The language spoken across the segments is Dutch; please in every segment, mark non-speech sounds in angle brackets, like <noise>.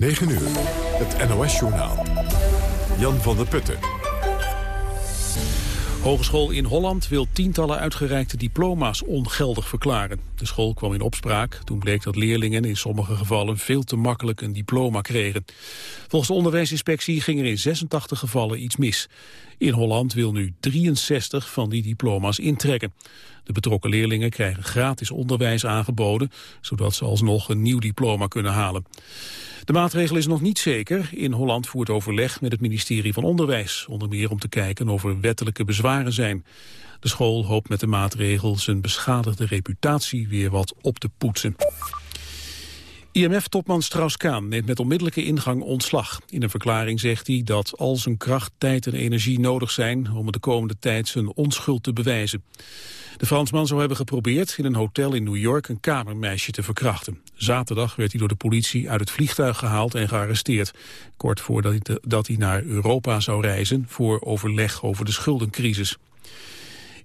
9 uur, het NOS-journaal. Jan van der Putten. Hogeschool in Holland wil tientallen uitgereikte diploma's ongeldig verklaren. De school kwam in opspraak toen bleek dat leerlingen in sommige gevallen veel te makkelijk een diploma kregen. Volgens de onderwijsinspectie ging er in 86 gevallen iets mis. In Holland wil nu 63 van die diploma's intrekken. De betrokken leerlingen krijgen gratis onderwijs aangeboden, zodat ze alsnog een nieuw diploma kunnen halen. De maatregel is nog niet zeker. In Holland voert overleg met het ministerie van Onderwijs, onder meer om te kijken of er wettelijke bezwaren zijn. De school hoopt met de maatregel zijn beschadigde reputatie weer wat op te poetsen. IMF-topman Strauss-Kaan neemt met onmiddellijke ingang ontslag. In een verklaring zegt hij dat al zijn kracht, tijd en energie nodig zijn... om de komende tijd zijn onschuld te bewijzen. De Fransman zou hebben geprobeerd in een hotel in New York een kamermeisje te verkrachten. Zaterdag werd hij door de politie uit het vliegtuig gehaald en gearresteerd. Kort voordat hij, dat hij naar Europa zou reizen voor overleg over de schuldencrisis.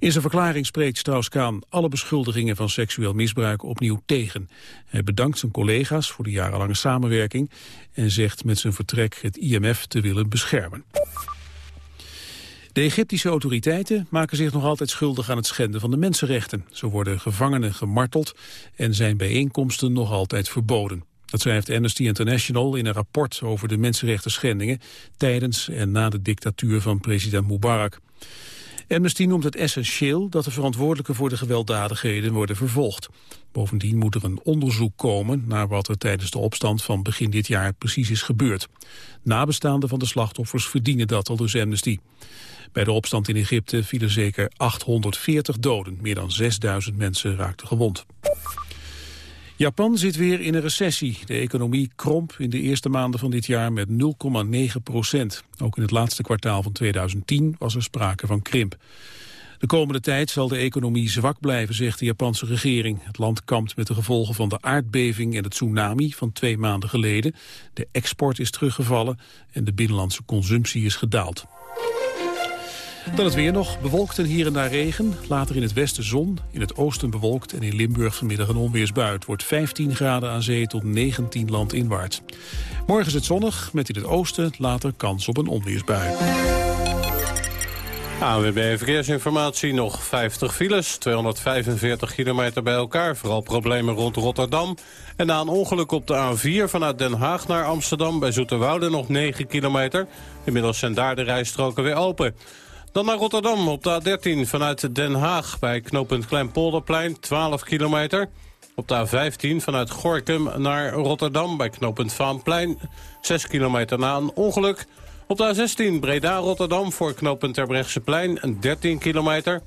In zijn verklaring spreekt Strauss-Kaan alle beschuldigingen van seksueel misbruik opnieuw tegen. Hij bedankt zijn collega's voor de jarenlange samenwerking en zegt met zijn vertrek het IMF te willen beschermen. De Egyptische autoriteiten maken zich nog altijd schuldig aan het schenden van de mensenrechten. Zo worden gevangenen gemarteld en zijn bijeenkomsten nog altijd verboden. Dat schrijft Amnesty International in een rapport over de mensenrechten schendingen tijdens en na de dictatuur van president Mubarak. Amnesty noemt het essentieel dat de verantwoordelijken voor de gewelddadigheden worden vervolgd. Bovendien moet er een onderzoek komen naar wat er tijdens de opstand van begin dit jaar precies is gebeurd. Nabestaanden van de slachtoffers verdienen dat al dus Amnesty. Bij de opstand in Egypte vielen zeker 840 doden. Meer dan 6000 mensen raakten gewond. Japan zit weer in een recessie. De economie kromp in de eerste maanden van dit jaar met 0,9 procent. Ook in het laatste kwartaal van 2010 was er sprake van krimp. De komende tijd zal de economie zwak blijven, zegt de Japanse regering. Het land kampt met de gevolgen van de aardbeving en het tsunami van twee maanden geleden. De export is teruggevallen en de binnenlandse consumptie is gedaald. Dan het weer nog, bewolkt en hier en daar regen. Later in het westen zon, in het oosten bewolkt en in Limburg vanmiddag een onweersbui. Het wordt 15 graden aan zee tot 19 landinwaarts. Morgen is het zonnig, met in het oosten later kans op een onweersbui. ANWB Verkeersinformatie, nog 50 files, 245 kilometer bij elkaar. Vooral problemen rond Rotterdam. En na een ongeluk op de A4 vanuit Den Haag naar Amsterdam... bij Zoeterwoude nog 9 kilometer. Inmiddels zijn daar de rijstroken weer open. Dan naar Rotterdam op de A13 vanuit Den Haag bij knooppunt Kleinpolderplein, 12 kilometer. Op de A15 vanuit Gorkum naar Rotterdam bij knooppunt Vaanplein, 6 kilometer na een ongeluk. Op de A16 Breda-Rotterdam voor knooppunt Terbrechtseplein, 13 kilometer.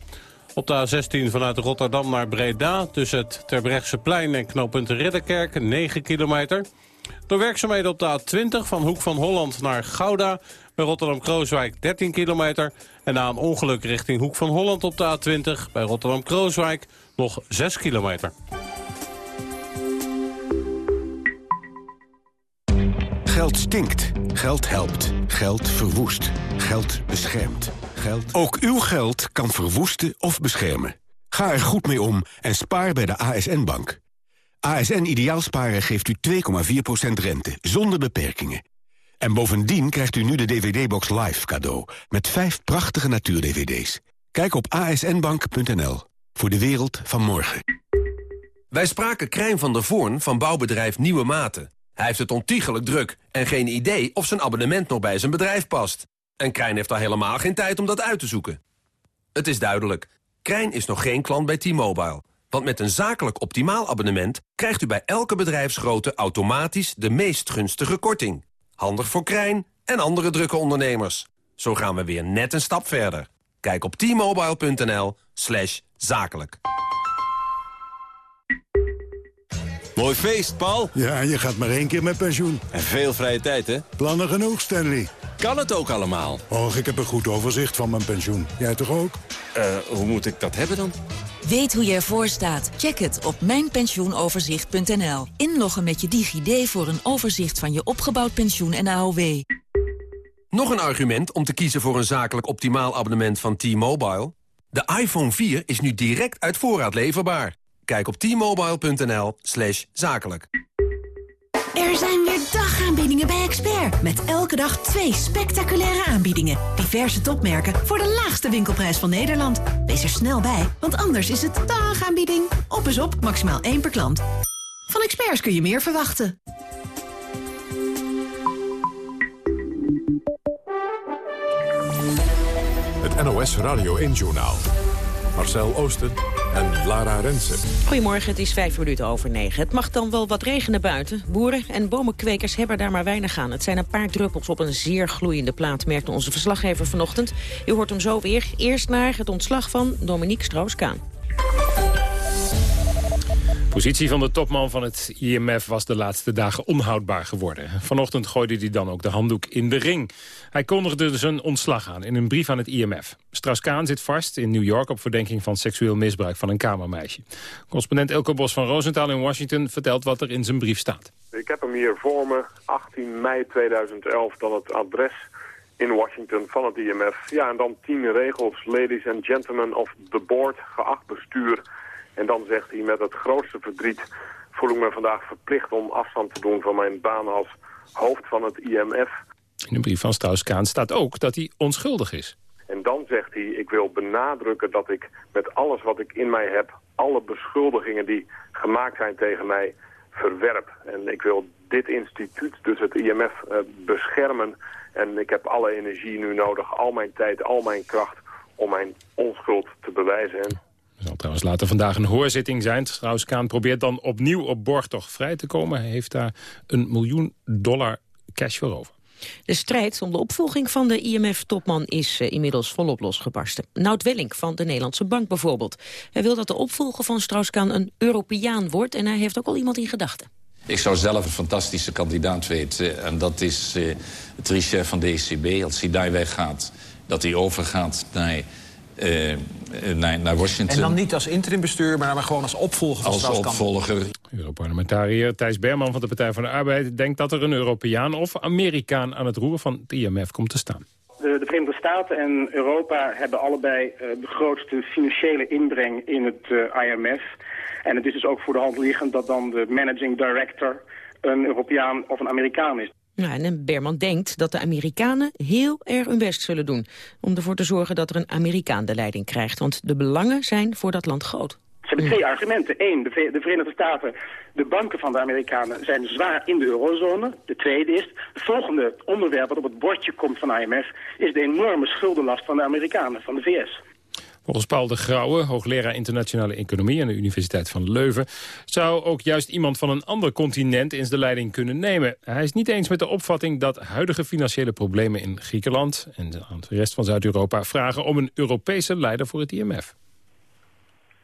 Op de A16 vanuit Rotterdam naar Breda tussen het Terbrechtseplein en knooppunt Ridderkerk, 9 kilometer. Door werkzaamheden op de A20 van Hoek van Holland naar Gouda... bij Rotterdam-Krooswijk 13 kilometer. En na een ongeluk richting Hoek van Holland op de A20... bij Rotterdam-Krooswijk nog 6 kilometer. Geld stinkt. Geld helpt. Geld verwoest. Geld beschermt. Geld... Ook uw geld kan verwoesten of beschermen. Ga er goed mee om en spaar bij de ASN-bank. ASN Ideaalsparen geeft u 2,4% rente, zonder beperkingen. En bovendien krijgt u nu de DVD-box Live cadeau... met vijf prachtige natuur-DVD's. Kijk op asnbank.nl, voor de wereld van morgen. Wij spraken Krijn van der Voorn van bouwbedrijf Nieuwe Maten. Hij heeft het ontiegelijk druk en geen idee of zijn abonnement nog bij zijn bedrijf past. En Krijn heeft al helemaal geen tijd om dat uit te zoeken. Het is duidelijk, Krijn is nog geen klant bij T-Mobile... Want met een zakelijk optimaal abonnement krijgt u bij elke bedrijfsgrootte automatisch de meest gunstige korting. Handig voor Krijn en andere drukke ondernemers. Zo gaan we weer net een stap verder. Kijk op t-mobile.nl zakelijk. Mooi feest, Paul. Ja, je gaat maar één keer met pensioen. En veel vrije tijd, hè? Plannen genoeg, Stanley. Kan het ook allemaal? Och, ik heb een goed overzicht van mijn pensioen. Jij toch ook? Eh, hoe moet ik dat hebben dan? Weet hoe je ervoor staat? Check het op mijnpensioenoverzicht.nl. Inloggen met je DigiD voor een overzicht van je opgebouwd pensioen en AOW. Nog een argument om te kiezen voor een zakelijk optimaal abonnement van T-Mobile? De iPhone 4 is nu direct uit voorraad leverbaar. Kijk op t-mobile.nl zakelijk. Er zijn weer dagaanbiedingen bij Expert. Met elke dag twee spectaculaire aanbiedingen. Diverse topmerken voor de laagste winkelprijs van Nederland. Wees er snel bij, want anders is het dagaanbieding. Op is op, maximaal één per klant. Van Experts kun je meer verwachten. Het NOS Radio 1-journaal. Marcel Oosten en Lara Rensen. Goedemorgen, het is vijf minuten over negen. Het mag dan wel wat regenen buiten. Boeren en bomenkwekers hebben daar maar weinig aan. Het zijn een paar druppels op een zeer gloeiende plaat, merkte onze verslaggever vanochtend. U hoort hem zo weer. Eerst naar het ontslag van Dominique Strauss-Kaan positie van de topman van het IMF was de laatste dagen onhoudbaar geworden. Vanochtend gooide hij dan ook de handdoek in de ring. Hij kondigde dus een ontslag aan in een brief aan het IMF. Strauss-Kaan zit vast in New York op verdenking van seksueel misbruik van een kamermeisje. Correspondent Elko Bos van Rosenthal in Washington vertelt wat er in zijn brief staat. Ik heb hem hier voor me, 18 mei 2011, dan het adres in Washington van het IMF. Ja, en dan tien regels, ladies and gentlemen of the board, geacht bestuur en dan zegt hij met het grootste verdriet voel ik me vandaag verplicht om afstand te doen van mijn baan als hoofd van het IMF. In de brief van Strauss-Kaan staat ook dat hij onschuldig is. En dan zegt hij, ik wil benadrukken dat ik met alles wat ik in mij heb... alle beschuldigingen die gemaakt zijn tegen mij verwerp. En ik wil dit instituut, dus het IMF, eh, beschermen. En ik heb alle energie nu nodig, al mijn tijd, al mijn kracht... om mijn onschuld te bewijzen. Zal trouwens later vandaag een hoorzitting zijn. Strauss-Kaan probeert dan opnieuw op borgtocht vrij te komen. Hij heeft daar een miljoen dollar cash voor over. De strijd om de opvolging van de IMF-topman is uh, inmiddels volop losgebarsten. Nout Welling van de Nederlandse Bank bijvoorbeeld. Hij wil dat de opvolger van Strauss-Kaan een Europeaan wordt... en hij heeft ook al iemand in gedachten. Ik zou zelf een fantastische kandidaat weten. En dat is uh, het richef van de ECB. Als hij daar weggaat, dat hij overgaat naar uh, naar, naar Washington. En dan niet als interimbestuur, maar gewoon als opvolger van Als opvolger. Europarlementariër Thijs Berman van de Partij van de Arbeid... denkt dat er een Europeaan of Amerikaan aan het roer van het IMF komt te staan. De, de Verenigde Staten en Europa hebben allebei uh, de grootste financiële inbreng in het uh, IMF. En het is dus ook voor de hand liggend dat dan de managing director een Europeaan of een Amerikaan is. Ja, en Berman denkt dat de Amerikanen heel erg hun best zullen doen... om ervoor te zorgen dat er een Amerikaan de leiding krijgt. Want de belangen zijn voor dat land groot. Ze hebben twee argumenten. Eén, de, de Verenigde Staten, de banken van de Amerikanen zijn zwaar in de eurozone. De tweede is, het volgende onderwerp wat op het bordje komt van IMF... is de enorme schuldenlast van de Amerikanen, van de VS. Volgens Paul de Grauwe, hoogleraar internationale economie aan de Universiteit van Leuven, zou ook juist iemand van een ander continent eens de leiding kunnen nemen. Hij is niet eens met de opvatting dat huidige financiële problemen in Griekenland en de rest van Zuid-Europa vragen om een Europese leider voor het IMF.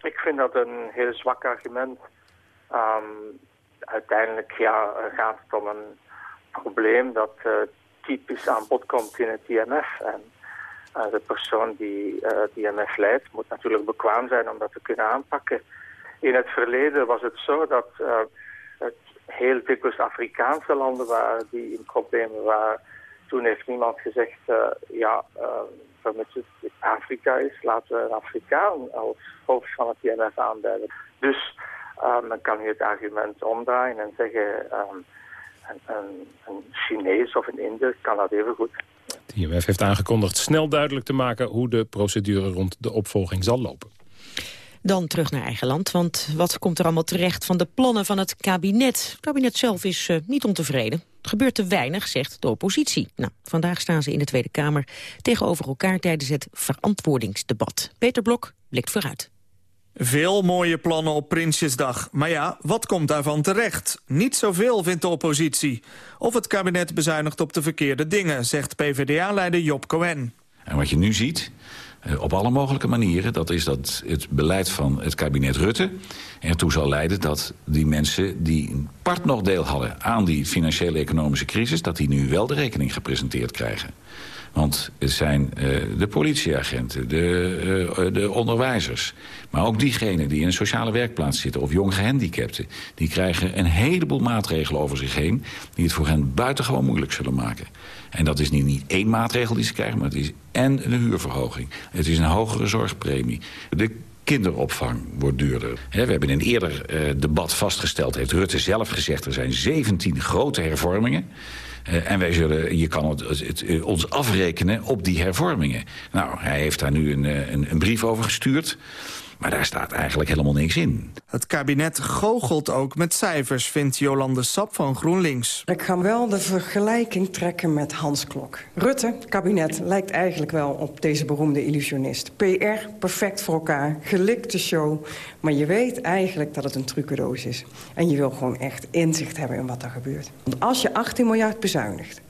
Ik vind dat een heel zwak argument. Um, uiteindelijk ja, gaat het om een probleem dat uh, typisch aan bod komt in het IMF. En uh, de persoon die uh, het IMF leidt moet natuurlijk bekwaam zijn om dat te kunnen aanpakken. In het verleden was het zo dat uh, het heel dikwijls Afrikaanse landen waren die in problemen waren. Toen heeft niemand gezegd, ja, vermits het Afrika is, laten we een Afrikaan als hoofd van het IMF aanduiden. Dus men kan hier het argument omdraaien en zeggen, een, een, een Chinees of een Inder kan dat even goed. Het IMF heeft aangekondigd snel duidelijk te maken hoe de procedure rond de opvolging zal lopen. Dan terug naar eigen land, want wat komt er allemaal terecht van de plannen van het kabinet? Het kabinet zelf is uh, niet ontevreden. Het gebeurt te weinig, zegt de oppositie. Nou, vandaag staan ze in de Tweede Kamer tegenover elkaar tijdens het verantwoordingsdebat. Peter Blok blikt vooruit. Veel mooie plannen op Prinsjesdag. Maar ja, wat komt daarvan terecht? Niet zoveel, vindt de oppositie. Of het kabinet bezuinigt op de verkeerde dingen, zegt PvdA-leider Job Cohen. En wat je nu ziet, eh, op alle mogelijke manieren... dat is dat het beleid van het kabinet Rutte ertoe zal leiden... dat die mensen die een part nog deel hadden aan die financiële economische crisis... dat die nu wel de rekening gepresenteerd krijgen. Want het zijn uh, de politieagenten, de, uh, de onderwijzers... maar ook diegenen die in een sociale werkplaats zitten... of jong gehandicapten, die krijgen een heleboel maatregelen over zich heen... die het voor hen buitengewoon moeilijk zullen maken. En dat is niet, niet één maatregel die ze krijgen, maar het is en een huurverhoging. Het is een hogere zorgpremie. De kinderopvang wordt duurder. we hebben in een eerder debat vastgesteld, heeft Rutte zelf gezegd... er zijn 17 grote hervormingen. Uh, en wij zullen, je kan het, het, het, ons afrekenen op die hervormingen. Nou, hij heeft daar nu een, een, een brief over gestuurd. Maar daar staat eigenlijk helemaal niks in. Het kabinet goochelt ook met cijfers, vindt Jolande Sap van GroenLinks. Ik ga wel de vergelijking trekken met Hans Klok. Rutte, kabinet, lijkt eigenlijk wel op deze beroemde illusionist. PR, perfect voor elkaar, gelikte show. Maar je weet eigenlijk dat het een trucendoos is. En je wil gewoon echt inzicht hebben in wat er gebeurt. Want als je 18 miljard bezuinigt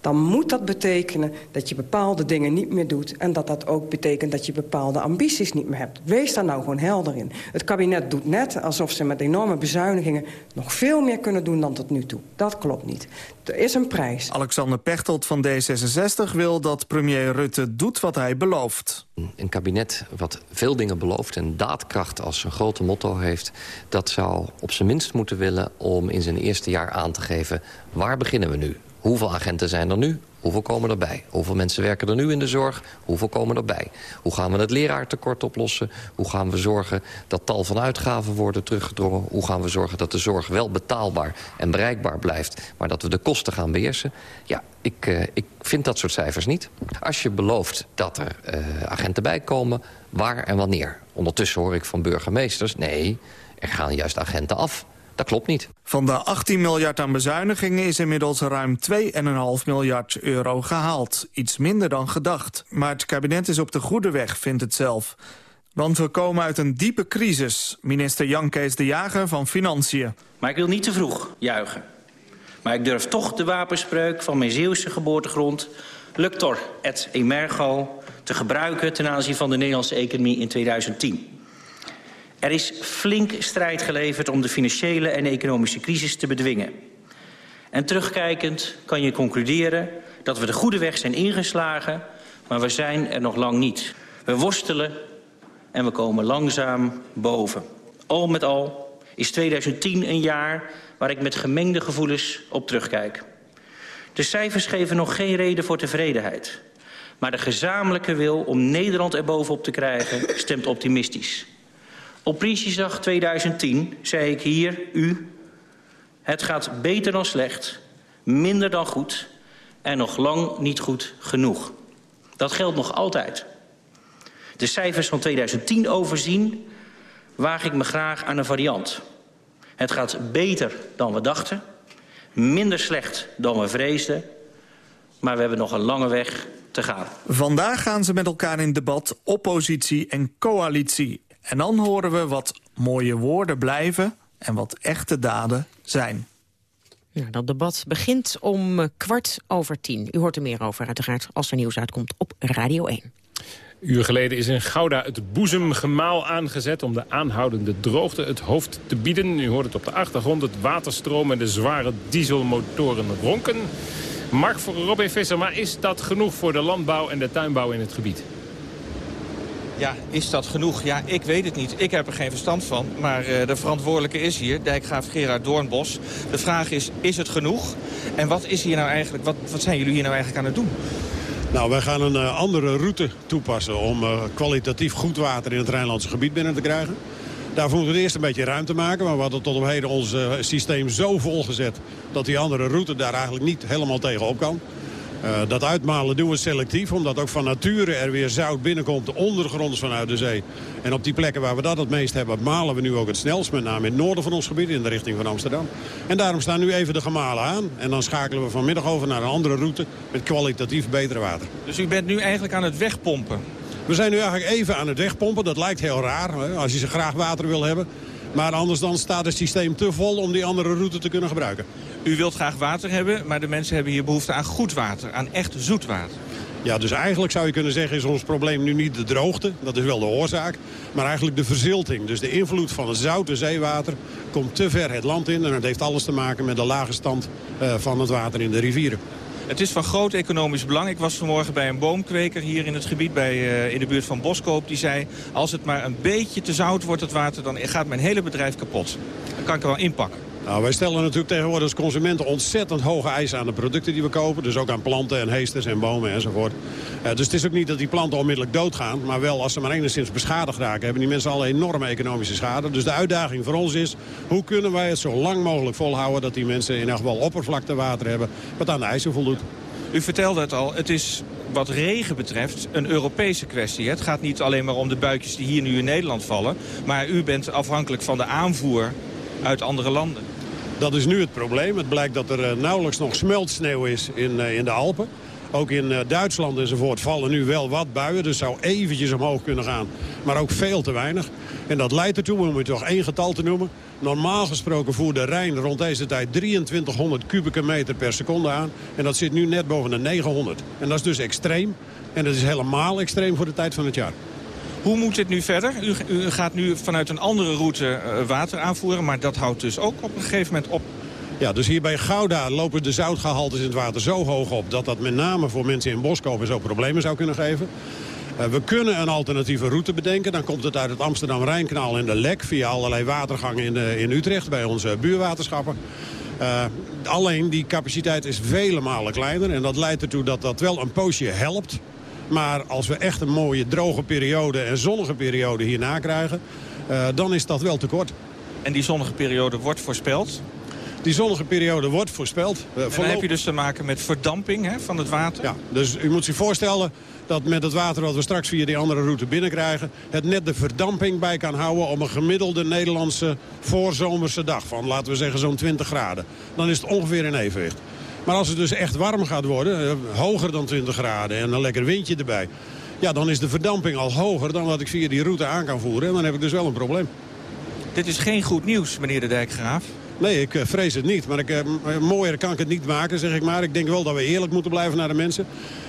dan moet dat betekenen dat je bepaalde dingen niet meer doet... en dat dat ook betekent dat je bepaalde ambities niet meer hebt. Wees daar nou gewoon helder in. Het kabinet doet net alsof ze met enorme bezuinigingen... nog veel meer kunnen doen dan tot nu toe. Dat klopt niet. Er is een prijs. Alexander Pechtold van D66 wil dat premier Rutte doet wat hij belooft. Een kabinet wat veel dingen belooft en daadkracht als een grote motto heeft... dat zou op zijn minst moeten willen om in zijn eerste jaar aan te geven... waar beginnen we nu? Hoeveel agenten zijn er nu? Hoeveel komen erbij? Hoeveel mensen werken er nu in de zorg? Hoeveel komen erbij? Hoe gaan we het leraartekort oplossen? Hoe gaan we zorgen dat tal van uitgaven worden teruggedrongen? Hoe gaan we zorgen dat de zorg wel betaalbaar en bereikbaar blijft... maar dat we de kosten gaan beheersen? Ja, ik, uh, ik vind dat soort cijfers niet. Als je belooft dat er uh, agenten bijkomen, waar en wanneer? Ondertussen hoor ik van burgemeesters... nee, er gaan juist agenten af. Dat klopt niet. Van de 18 miljard aan bezuinigingen is inmiddels ruim 2,5 miljard euro gehaald. Iets minder dan gedacht. Maar het kabinet is op de goede weg, vindt het zelf. Want we komen uit een diepe crisis. Minister Jan Kees de Jager van Financiën. Maar ik wil niet te vroeg juichen. Maar ik durf toch de wapenspreuk van mijn Zeeuwse geboortegrond... Luctor et emergo te gebruiken ten aanzien van de Nederlandse economie in 2010. Er is flink strijd geleverd om de financiële en economische crisis te bedwingen. En terugkijkend kan je concluderen dat we de goede weg zijn ingeslagen... maar we zijn er nog lang niet. We worstelen en we komen langzaam boven. Al met al is 2010 een jaar waar ik met gemengde gevoelens op terugkijk. De cijfers geven nog geen reden voor tevredenheid. Maar de gezamenlijke wil om Nederland erbovenop te krijgen stemt optimistisch. Op Prinsjesdag 2010 zei ik hier, u... het gaat beter dan slecht, minder dan goed... en nog lang niet goed genoeg. Dat geldt nog altijd. De cijfers van 2010 overzien waag ik me graag aan een variant. Het gaat beter dan we dachten, minder slecht dan we vreesden... maar we hebben nog een lange weg te gaan. Vandaag gaan ze met elkaar in debat oppositie en coalitie. En dan horen we wat mooie woorden blijven en wat echte daden zijn. Ja, dat debat begint om kwart over tien. U hoort er meer over uiteraard als er nieuws uitkomt op Radio 1. Uur geleden is in Gouda het boezemgemaal aangezet... om de aanhoudende droogte het hoofd te bieden. U hoort het op de achtergrond, het waterstroom en de zware dieselmotoren ronken. Mark voor Robin Visser, maar is dat genoeg voor de landbouw en de tuinbouw in het gebied? Ja, is dat genoeg? Ja, ik weet het niet. Ik heb er geen verstand van. Maar uh, de verantwoordelijke is hier, dijkgraaf Gerard Doornbos. De vraag is, is het genoeg? En wat, is hier nou eigenlijk, wat, wat zijn jullie hier nou eigenlijk aan het doen? Nou, wij gaan een uh, andere route toepassen om uh, kwalitatief goed water in het Rijnlandse gebied binnen te krijgen. Daarvoor moeten we eerst een beetje ruimte maken. Maar we hadden tot op heden ons systeem zo volgezet dat die andere route daar eigenlijk niet helemaal tegenop kan. Uh, dat uitmalen doen we selectief, omdat ook van nature er weer zout binnenkomt ondergronds vanuit de zee. En op die plekken waar we dat het meest hebben, malen we nu ook het snelst, met name in het noorden van ons gebied, in de richting van Amsterdam. En daarom staan nu even de gemalen aan. En dan schakelen we vanmiddag over naar een andere route met kwalitatief beter water. Dus u bent nu eigenlijk aan het wegpompen? We zijn nu eigenlijk even aan het wegpompen. Dat lijkt heel raar, hè, als je ze graag water wil hebben. Maar anders dan staat het systeem te vol om die andere route te kunnen gebruiken. U wilt graag water hebben, maar de mensen hebben hier behoefte aan goed water. Aan echt zoet water. Ja, dus eigenlijk zou je kunnen zeggen is ons probleem nu niet de droogte. Dat is wel de oorzaak. Maar eigenlijk de verzilting. Dus de invloed van het zoute zeewater komt te ver het land in. En dat heeft alles te maken met de lage stand uh, van het water in de rivieren. Het is van groot economisch belang. Ik was vanmorgen bij een boomkweker hier in het gebied bij, uh, in de buurt van Boskoop. Die zei, als het maar een beetje te zout wordt, het water, dan gaat mijn hele bedrijf kapot. Dan kan ik er wel inpakken. Nou, wij stellen natuurlijk tegenwoordig als consumenten ontzettend hoge eisen aan de producten die we kopen. Dus ook aan planten en heesters en bomen enzovoort. Uh, dus het is ook niet dat die planten onmiddellijk doodgaan. Maar wel als ze maar enigszins beschadigd raken, hebben die mensen al enorme economische schade. Dus de uitdaging voor ons is, hoe kunnen wij het zo lang mogelijk volhouden dat die mensen in elk geval oppervlaktewater hebben wat aan de eisen voldoet. U vertelde het al, het is wat regen betreft een Europese kwestie. Het gaat niet alleen maar om de buitjes die hier nu in Nederland vallen. Maar u bent afhankelijk van de aanvoer uit andere landen. Dat is nu het probleem. Het blijkt dat er eh, nauwelijks nog smeltsneeuw is in, eh, in de Alpen. Ook in eh, Duitsland enzovoort vallen nu wel wat buien. Dus zou eventjes omhoog kunnen gaan. Maar ook veel te weinig. En dat leidt ertoe, om het toch één getal te noemen... Normaal gesproken voert de Rijn rond deze tijd 2300 kubieke meter per seconde aan. En dat zit nu net boven de 900. En dat is dus extreem. En dat is helemaal extreem voor de tijd van het jaar. Hoe moet dit nu verder? U, gaat nu vanuit een andere route uh, water aanvoeren, maar dat houdt dus ook op een gegeven moment op. Ja, dus hier bij Gouda lopen de zoutgehaltes in het water zo hoog op... dat dat met name voor mensen in Boskoop zo problemen zou kunnen geven. Uh, we kunnen een alternatieve route bedenken. Dan komt het uit het Amsterdam-Rijnkanaal in de Lek... via allerlei watergangen in, uh, in Utrecht bij onze buurwaterschappen. Alleen die capaciteit is vele malen kleiner. En dat leidt ertoe dat dat wel een poosje helpt. Maar als we echt een mooie droge periode en zonnige periode hierna krijgen... Uh, dan is dat wel tekort. En die zonnige periode wordt voorspeld? Die zonnige periode wordt voorspeld. Uh, en dan heb je dus te maken met verdamping hè, van het water? Ja, dus u moet zich voorstellen dat met het water wat we straks via die andere route binnenkrijgen... het net de verdamping bij kan houden om een gemiddelde Nederlandse voorzomerse dag... van laten we zeggen zo'n 20 graden. Dan is het ongeveer in evenwicht. Maar als het dus echt warm gaat worden, eh, hoger dan 20 graden en een lekker windje erbij... ja, dan is de verdamping al hoger dan wat ik via die route aan kan voeren. En dan heb ik dus wel een probleem. Dit is geen goed nieuws, meneer de Dijkgraaf. Nee, ik uh, vrees het niet. Maar ik, uh, mooier kan ik het niet maken, zeg ik maar. Ik denk wel dat we eerlijk moeten blijven naar de mensen.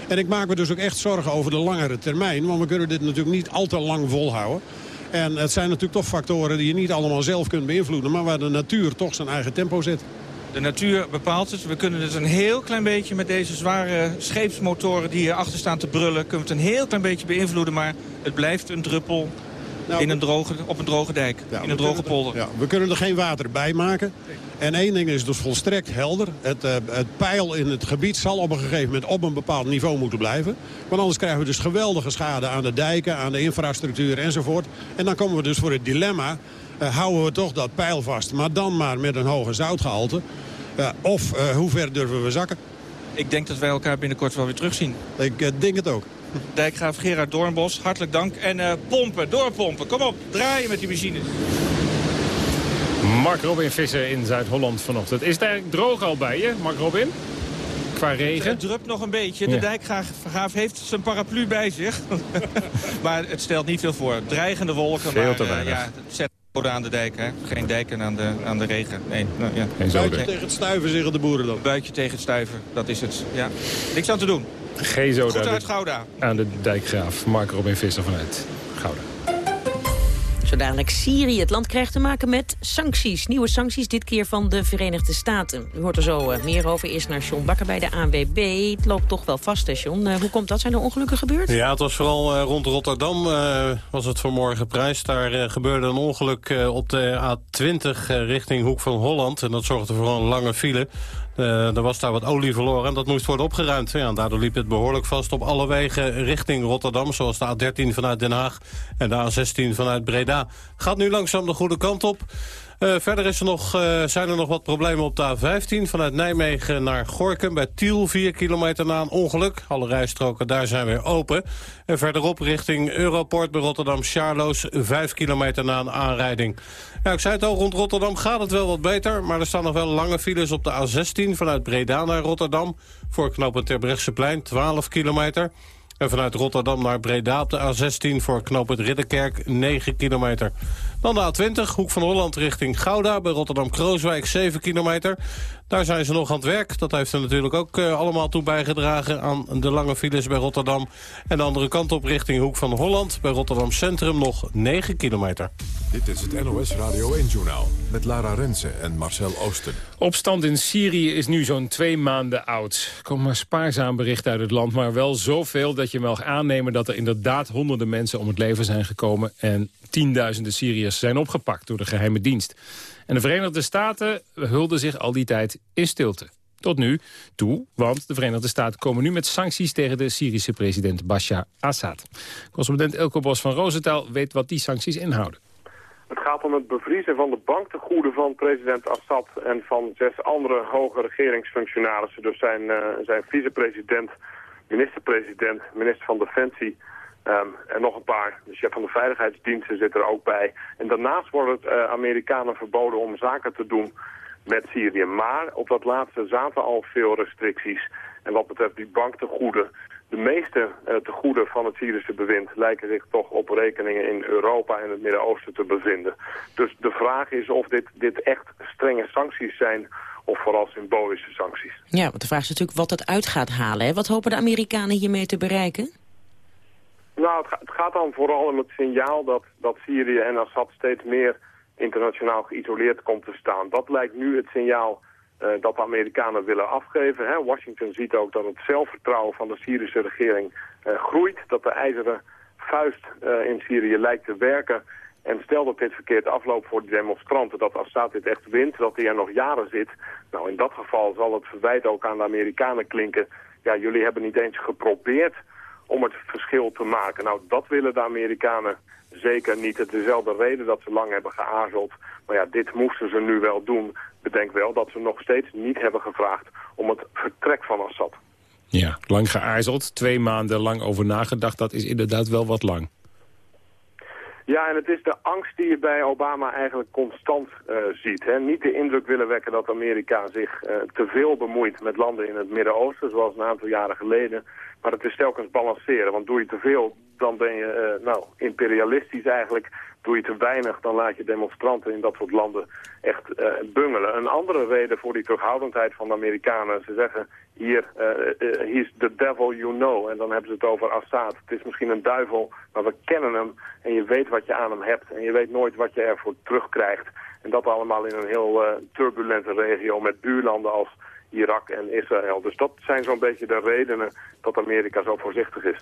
En ik maak me dus ook echt zorgen over de langere termijn. Want we kunnen dit natuurlijk niet al te lang volhouden. En het zijn natuurlijk toch factoren die je niet allemaal zelf kunt beïnvloeden. Maar waar de natuur toch zijn eigen tempo zet. De natuur bepaalt het. We kunnen het een heel klein beetje met deze zware scheepsmotoren die hierachter staan te brullen... kunnen we het een heel klein beetje beïnvloeden. Maar het blijft een druppel nou, in een droge, op een droge dijk, ja, in een droge polder. Ja, we kunnen er geen water bij maken. En één ding is dus volstrekt helder. Het, uh, het pijl in het gebied zal op een gegeven moment op een bepaald niveau moeten blijven. Want anders krijgen we dus geweldige schade aan de dijken, aan de infrastructuur enzovoort. En dan komen we dus voor het dilemma... Uh, houden we toch dat pijl vast, maar dan maar met een hoge zoutgehalte. Uh, of hoe ver durven we zakken? Ik denk dat wij elkaar binnenkort wel weer terugzien. Ik denk het ook. Dijkgraaf Gerard Doornbos, hartelijk dank. En uh, pompen, doorpompen. Kom op, draaien met die machines. Mark Robin Visser in Zuid-Holland vanochtend. Is het eigenlijk droog al bij je, Mark Robin? Qua regen? Het drupt nog een beetje. De ja. dijkgraaf heeft zijn paraplu bij zich. <laughs> maar het stelt niet veel voor. Dreigende wolken. Veel maar, te weinig. Uh, ja, zet aan de dijk, hè? Geen dijken aan de, aan de regen. Nee, nou, ja. Geen Buitje tegen het stuiven, zeggen de boeren dan. Buitje tegen het stuiven, dat is het. Ja. Niks aan te doen. Gezo Goed uit Gouda. Aan de dijkgraaf. Mark Robin Visser vanuit Gouda. Zo dadelijk Syrië. Het land krijgt te maken met sancties. Nieuwe sancties, dit keer van de Verenigde Staten. U hoort er zo uh, meer over. Eerst naar John Bakker bij de ANWB. Het loopt toch wel vast, hè John? Uh, hoe komt dat? Zijn er ongelukken gebeurd? Ja, het was vooral uh, rond Rotterdam was het vanmorgen prijs. Daar gebeurde een ongeluk op de A20 richting Hoek van Holland. En dat zorgde voor een lange file. Uh, er was daar wat olie verloren en dat moest worden opgeruimd. Ja, daardoor liep het behoorlijk vast op alle wegen richting Rotterdam... zoals de A13 vanuit Den Haag en de A16 vanuit Breda. Gaat nu langzaam de goede kant op. Uh, verder is er nog, uh, zijn er nog wat problemen op de A15... vanuit Nijmegen naar Gorkum bij Tiel, 4 kilometer na een ongeluk. Alle rijstroken daar zijn weer open. En verderop richting Europort bij Rotterdam-Charloes... 5 kilometer na een aanrijding. Ja, ik zei het al, rond Rotterdam gaat het wel wat beter... maar er staan nog wel lange files op de A16 vanuit Breda naar Rotterdam... voor knooppunt Terbrechtseplein, 12 kilometer... En vanuit Rotterdam naar Breda op de A16 voor knooppunt Ridderkerk 9 kilometer. Dan de A20, Hoek van Holland richting Gouda bij Rotterdam-Krooswijk 7 kilometer. Daar zijn ze nog aan het werk. Dat heeft er natuurlijk ook uh, allemaal toe bijgedragen aan de lange files bij Rotterdam. En de andere kant op richting Hoek van Holland bij Rotterdam Centrum nog 9 kilometer. Dit is het NOS Radio 1-journaal met Lara Rensen en Marcel Oosten. Opstand in Syrië is nu zo'n twee maanden oud. Er komt maar spaarzaam bericht uit het land, maar wel zoveel dat je mag aannemen dat er inderdaad honderden mensen om het leven zijn gekomen en tienduizenden Syriërs zijn opgepakt door de geheime dienst. En de Verenigde Staten hulden zich al die tijd in stilte. Tot nu toe, want de Verenigde Staten komen nu met sancties tegen de Syrische president Bashar Assad. Correspondent Elko Bos van Rosenthal weet wat die sancties inhouden. Het gaat om het bevriezen van de banktegoeden van president Assad en van zes andere hoge regeringsfunctionarissen. Dus zijn, uh, zijn vicepresident, minister-president, minister van Defensie ehm, en nog een paar. De chef van de veiligheidsdiensten zit er ook bij. En daarnaast wordt het uh, Amerikanen verboden om zaken te doen met Syrië. Maar op dat laatste zaten al veel restricties. En wat betreft die banktegoeden, de meeste uh, tegoeden van het Syrische bewind lijken zich toch op rekeningen in Europa en het Midden-Oosten te bevinden. Dus de vraag is of dit, dit echt strenge sancties zijn of vooral symbolische sancties. Ja, want de vraag is natuurlijk wat het uit gaat halen. Hè? Wat hopen de Amerikanen hiermee te bereiken? Nou, het, gaat dan vooral om het signaal dat, dat Syrië en Assad steeds meer internationaal geïsoleerd komt te staan. Dat lijkt nu het signaal uh, dat de Amerikanen willen afgeven. Hè. Washington ziet ook dat het zelfvertrouwen van de Syrische regering uh, groeit. Dat de ijzeren vuist uh, in Syrië lijkt te werken. En stel dat dit verkeerd afloopt voor de demonstranten, dat Assad dit echt wint, dat hij er nog jaren zit. Nou, in dat geval zal het verwijt ook aan de Amerikanen klinken. Ja, jullie hebben niet eens geprobeerd om het verschil te maken. Nou, dat willen de Amerikanen zeker niet. Het is wel de reden dat ze lang hebben geaarzeld. Maar ja, dit moesten ze nu wel doen. Bedenk wel dat ze nog steeds niet hebben gevraagd om het vertrek van Assad. Ja, lang geaarzeld, twee maanden lang over nagedacht. Dat is inderdaad wel wat lang. Ja, en het is de angst die je bij Obama eigenlijk constant uh, ziet. Hè? Niet de indruk willen wekken dat Amerika zich uh, te veel bemoeit met landen in het Midden-Oosten, zoals een aantal jaren geleden. Maar het is telkens balanceren, want doe je te veel, dan ben je uh, nou, imperialistisch eigenlijk. Doe je te weinig, dan laat je demonstranten in dat soort landen echt uh, bungelen. Een andere reden voor die terughoudendheid van de Amerikanen, ze zeggen hier, uh, he's the devil you know. En dan hebben ze het over Assad. Het is misschien een duivel, maar we kennen hem en je weet wat je aan hem hebt. En je weet nooit wat je ervoor terugkrijgt. En dat allemaal in een heel turbulente regio met buurlanden als Irak en Israël. Dus dat zijn zo'n beetje de redenen dat Amerika zo voorzichtig is.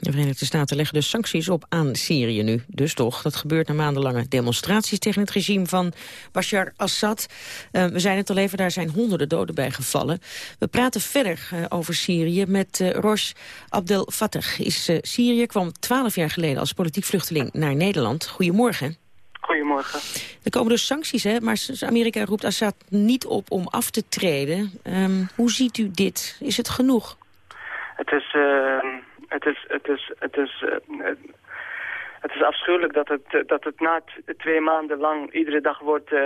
De Verenigde Staten leggen dus sancties op aan Syrië nu. Dus toch, dat gebeurt na maandenlange demonstraties tegen het regime van Bashar Assad. Uh, we zijn het al even, daar zijn honderden doden bij gevallen. We praten verder uh, over Syrië met uh, Rosh Abdel Fattah. Is Syrië kwam twaalf jaar geleden als politiek vluchteling naar Nederland. Goedemorgen. Goedemorgen. Er komen dus sancties, hè? maar Amerika roept Assad niet op om af te treden. Um, hoe ziet u dit? Is het genoeg? Het is, uh, het is, het is, het is, uh, het is afschuwelijk dat het, dat het na twee maanden lang iedere dag wordt uh,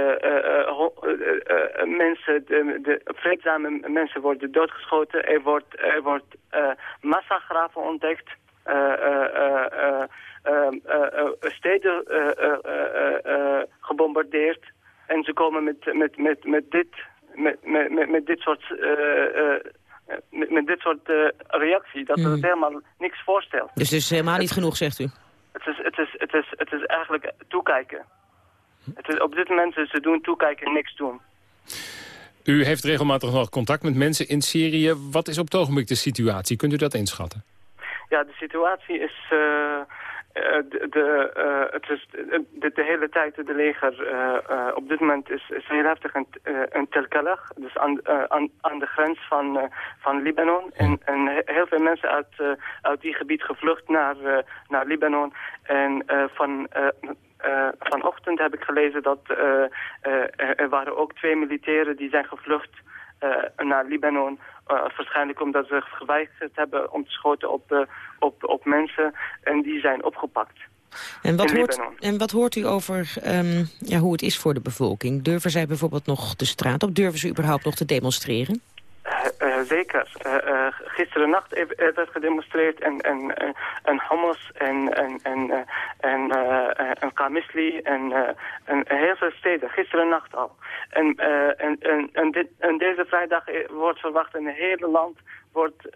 mensen, de, de vreedzame mensen worden doodgeschoten. Er wordt, er wordt massagraven ontdekt. Steden gebombardeerd. En ze komen met, met, met, met dit met, met, met dit soort met, met, dit soort uh, reactie, dat mm. het helemaal niks voorstelt. Dus het is helemaal niet genoeg, zegt u? Het is, het is, het is, het is eigenlijk toekijken. Het is, op dit moment ze doen toekijken en niks doen. U heeft regelmatig nog contact met mensen in Syrië. Wat is op het ogenblik de situatie? Kunt u dat inschatten? Ja, de situatie is... Uh, uh, de, de, uh, het is de, de, hele tijd de leger op dit moment is, is heel heftig in, in Tel dus aan, aan, aan de grens van, van Libanon. En, en heel veel mensen uit, uit die gebied gevlucht naar, naar Libanon. En van... Uh, vanochtend heb ik gelezen dat uh, uh, er waren ook twee militairen die zijn gevlucht naar Libanon. waarschijnlijk omdat ze geweigerd hebben om te schoten op, op, op mensen. En die zijn opgepakt. En wat, hoort, en wat hoort u over um, ja, hoe het is voor de bevolking? Durven zij bijvoorbeeld nog de straat op? Durven ze überhaupt nog te demonstreren? Uh, zeker. Uh, gisteren nacht werd gedemonstreerd en, en, en Hamas en, en, en, en, en Kamisli en, en heel veel steden. Gisteren nacht al. En, en, en, dit, deze vrijdag wordt verwacht in het hele land wordt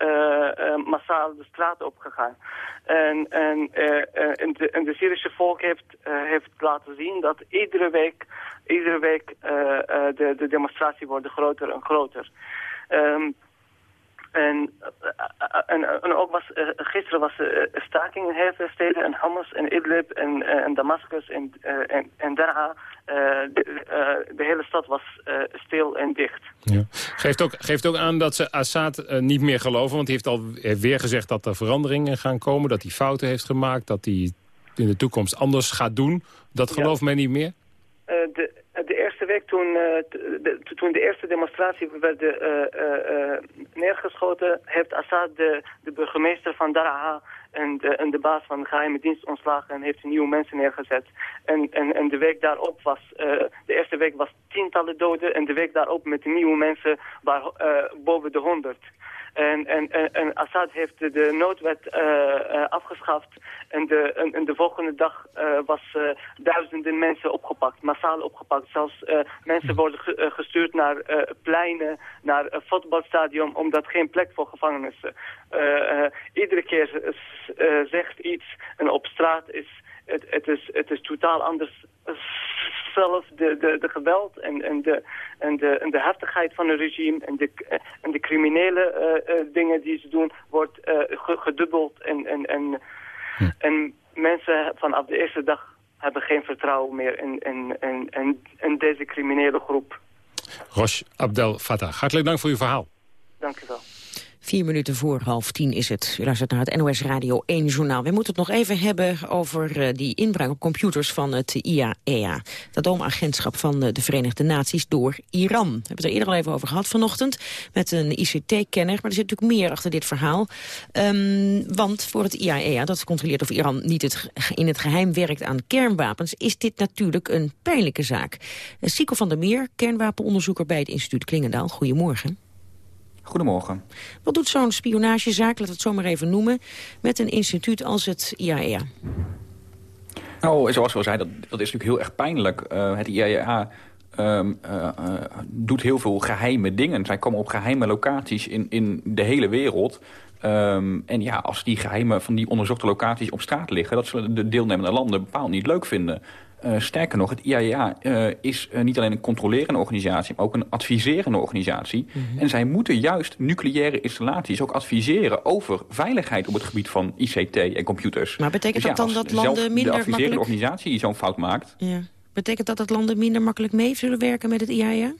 massaal de straat opgegaan. En, en, en, de, de Syrische volk heeft, heeft laten zien dat iedere week, iedere week de, de demonstratie wordt groter en groter. Um, en, en, en, ook was, uh, gisteren was uh, staking in heel veel steden, in Hamas, in Idlib, en, in Damascus, en, en, en Daraa. de, de, hele stad was stil en dicht. Ja. Geeft, ook, geeft ook aan dat ze Assad niet meer geloven, want hij heeft al weer gezegd dat er veranderingen gaan komen, dat hij fouten heeft gemaakt, dat hij in de toekomst anders gaat doen. Dat gelooft men niet meer? de, toen, de, toen de eerste demonstratie werd neergeschoten... heeft Assad de, de burgemeester van Daraa en de, en de baas van de geheime dienst ontslagen en heeft nieuwe mensen neergezet. En, en, en de week daarop was, de eerste week was tientallen doden en de week daarop met nieuwe mensen waar, boven de honderd. En, en, en, Assad heeft de, noodwet uh, uh, afgeschaft. En de, en, en de volgende dag uh, was duizenden mensen opgepakt, massaal opgepakt. Zelfs mensen worden ge gestuurd naar pleinen, naar een voetbalstadion, omdat geen plek voor gevangenissen. iedere keer zegt iets en op straat is het, het, is, het is totaal anders zelf de, de, de geweld en, en, de, en, de, en de heftigheid van het regime en de, en de criminele uh, uh, dingen die ze doen, wordt uh, gedubbeld. En, en, en, hm. en mensen vanaf de eerste dag hebben geen vertrouwen meer in, in, in, in, in deze criminele groep. Rosh Abdel Fattah, hartelijk dank voor uw verhaal. Dank u wel. Vier minuten voor half tien is het. U luistert naar het NOS Radio 1 journaal. We moeten het nog even hebben over uh, die inbraak op computers van het IAEA. Het atoomagentschap van uh, de Verenigde Naties door Iran. We hebben het er eerder al even over gehad vanochtend met een ICT-kenner. Maar er zit natuurlijk meer achter dit verhaal. Um, want voor het IAEA, dat controleert of Iran niet in het geheim werkt aan kernwapens... is dit natuurlijk een pijnlijke zaak. Uh, Sico van der Meer, kernwapenonderzoeker bij het instituut Klingendaal. Goedemorgen. Goedemorgen. Wat doet zo'n spionagezaak, laat het zo maar even noemen... met een instituut als het IAEA? Nou, zoals we al zeiden, dat, dat is natuurlijk heel erg pijnlijk. Uh, het IAEA um, uh, uh, doet heel veel geheime dingen. Zij komen op geheime locaties in, in de hele wereld... Um, en ja, als die geheime van die onderzochte locaties op straat liggen... dat zullen de deelnemende landen bepaald niet leuk vinden. Uh, sterker nog, het IAEA uh, is uh, niet alleen een controlerende organisatie... maar ook een adviserende organisatie. Mm -hmm. En zij moeten juist nucleaire installaties ook adviseren... over veiligheid op het gebied van ICT en computers. Maar betekent dus dat dan dat landen minder de adviserende makkelijk... organisatie die zo'n fout maakt... Ja. Betekent dat dat landen minder makkelijk mee zullen werken met het IAEA?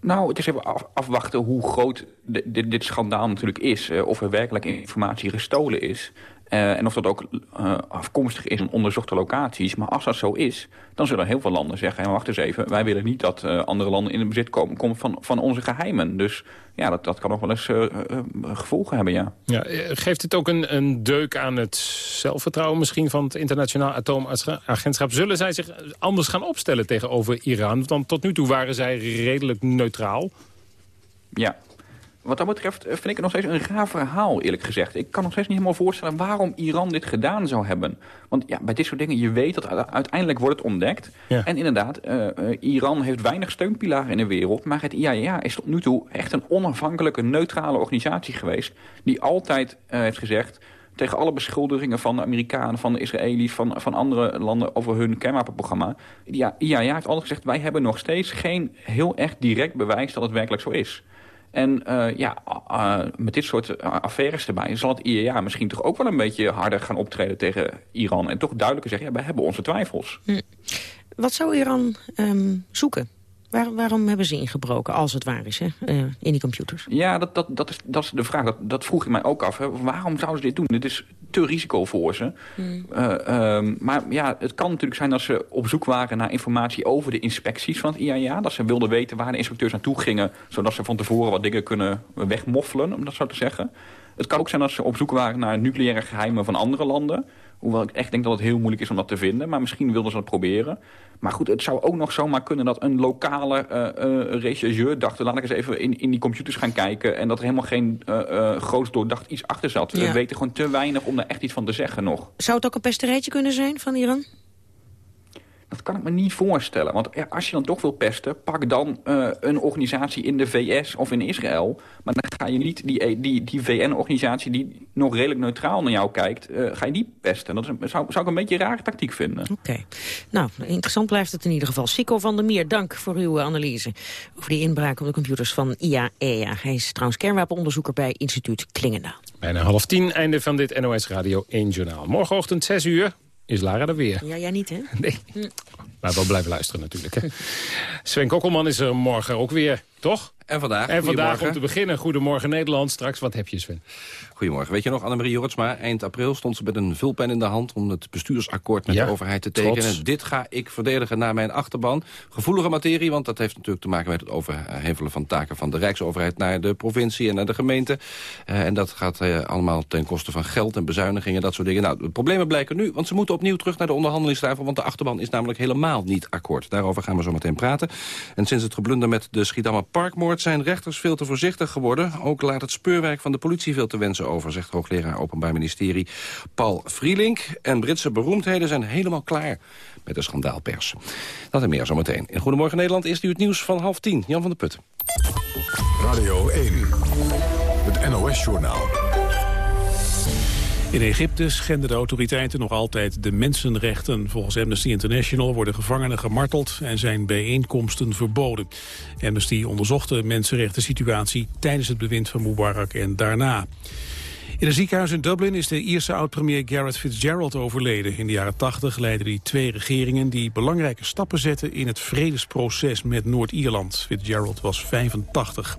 Nou, het is even af, afwachten hoe groot de, dit, dit schandaal natuurlijk is. Of er werkelijk informatie gestolen is. Uh, en of dat ook uh, afkomstig is in onderzochte locaties. Maar als dat zo is, dan zullen heel veel landen zeggen... Hey, wacht eens even, wij willen niet dat uh, andere landen in het bezit komen, komen van, van onze geheimen. Dus ja, dat, dat kan nog wel eens gevolgen hebben, ja. ja. Geeft het ook een, een deuk aan het zelfvertrouwen misschien van het internationaal atoomagentschap? Zullen zij zich anders gaan opstellen tegenover Iran? Want tot nu toe waren zij redelijk neutraal. Ja, wat dat betreft vind ik het nog steeds een raar verhaal, eerlijk gezegd. Ik kan nog steeds niet helemaal voorstellen waarom Iran dit gedaan zou hebben. Want ja, bij dit soort dingen, je weet dat uiteindelijk wordt het ontdekt. Ja. En inderdaad, uh, uh, Iran heeft weinig steunpilaren in de wereld. Maar het IAEA is tot nu toe echt een onafhankelijke, neutrale organisatie geweest. Die altijd uh, heeft gezegd tegen alle beschuldigingen van de Amerikanen, van de Israëli's, van, van andere landen over hun kernwapenprogramma. Ja, IAEA heeft altijd gezegd, wij hebben nog steeds geen heel echt direct bewijs dat het werkelijk zo is. En uh, ja, met dit soort affaires erbij zal het IAEA misschien toch ook wel een beetje harder gaan optreden tegen Iran. En toch duidelijker zeggen, ja, wij hebben onze twijfels. Hm. Wat zou Iran um, zoeken? Waar, waarom hebben ze ingebroken, als het waar is, hè, uh, in die computers? Ja, dat, dat, dat, is, dat is de vraag. Dat, dat vroeg ik mij ook af. Hè. Waarom zouden ze dit doen? Dit is te risico voor ze. Hmm. Uh, um, maar ja, het kan natuurlijk zijn dat ze op zoek waren naar informatie over de inspecties van het IAEA. Dat ze wilden weten waar de inspecteurs naartoe gingen. Zodat ze van tevoren wat dingen kunnen wegmoffelen, om dat zo te zeggen. Het kan ook zijn dat ze op zoek waren naar nucleaire geheimen van andere landen. Hoewel ik echt denk dat het heel moeilijk is om dat te vinden. Maar misschien wilden ze dat proberen. Maar goed, het zou ook nog zomaar kunnen dat een lokale uh, uh, rechercheur dacht... laat ik eens even in, in die computers gaan kijken... en dat er helemaal geen uh, groots doordacht iets achter zat. Ja. We weten gewoon te weinig om daar echt iets van te zeggen nog. Zou het ook een pesterijtje kunnen zijn van Iran? Dat kan ik me niet voorstellen. Want ja, als je dan toch wil pesten, pak dan uh, een organisatie in de VS of in Israël. Maar dan ga je niet die, die, die VN-organisatie die nog redelijk neutraal naar jou kijkt, uh, ga je die pesten. Dat is, zou, zou ik een beetje een rare tactiek vinden. Oké. Okay. Nou, interessant blijft het in ieder geval. Sico van der Meer, dank voor uw analyse over die inbraak op de computers van IAEA. Hij is trouwens kernwapenonderzoeker bij instituut Klingendaal. Bijna half tien, einde van dit NOS Radio 1 Journaal. Morgenochtend 6 uur is Lara er weer. Ja, jij niet, hè? <laughs> Nee. Hm. Maar wel blijven luisteren natuurlijk. Hè. Sven Kokkelman is er morgen ook weer, toch? En vandaag. En vandaag om te beginnen. Goedemorgen Nederland. Straks, wat heb je Sven? Goedemorgen. Weet je nog, Annemarie Jortsma, eind april stond ze met een vulpen in de hand... om het bestuursakkoord met Ja, de overheid te tekenen. trots. Dit ga ik verdedigen naar mijn achterban. Gevoelige materie, want dat heeft natuurlijk te maken met het overhevelen van taken... van de Rijksoverheid naar de provincie en naar de gemeente. Eh, en dat gaat eh, allemaal ten koste van geld en bezuinigingen, dat soort dingen. Nou, de problemen blijken nu, want ze moeten opnieuw terug naar de onderhandelingstafel... want de achterban is namelijk helemaal niet akkoord. Daarover gaan we zo meteen praten. En sinds het geblunder met de Schiedammer Parkmoord... zijn rechters veel te voorzichtig geworden. Ook laat het speurwerk van de politie veel te wensen over... zegt hoogleraar Openbaar Ministerie Paul Vrielink. En Britse beroemdheden zijn helemaal klaar met de schandaalpers. Dat en meer zometeen. In Goedemorgen Nederland is nu het nieuws van half tien. Jan van der Put. Radio 1, het NOS-journaal. In Egypte schenden de autoriteiten nog altijd de mensenrechten. Volgens Amnesty International worden gevangenen gemarteld en zijn bijeenkomsten verboden. Amnesty onderzocht de mensenrechten situatie tijdens het bewind van Mubarak en daarna. In een ziekenhuis in Dublin is de Ierse oud-premier Gareth Fitzgerald overleden. In de jaren 80 leidde hij twee regeringen die belangrijke stappen zetten in het vredesproces met Noord-Ierland. Fitzgerald was 85.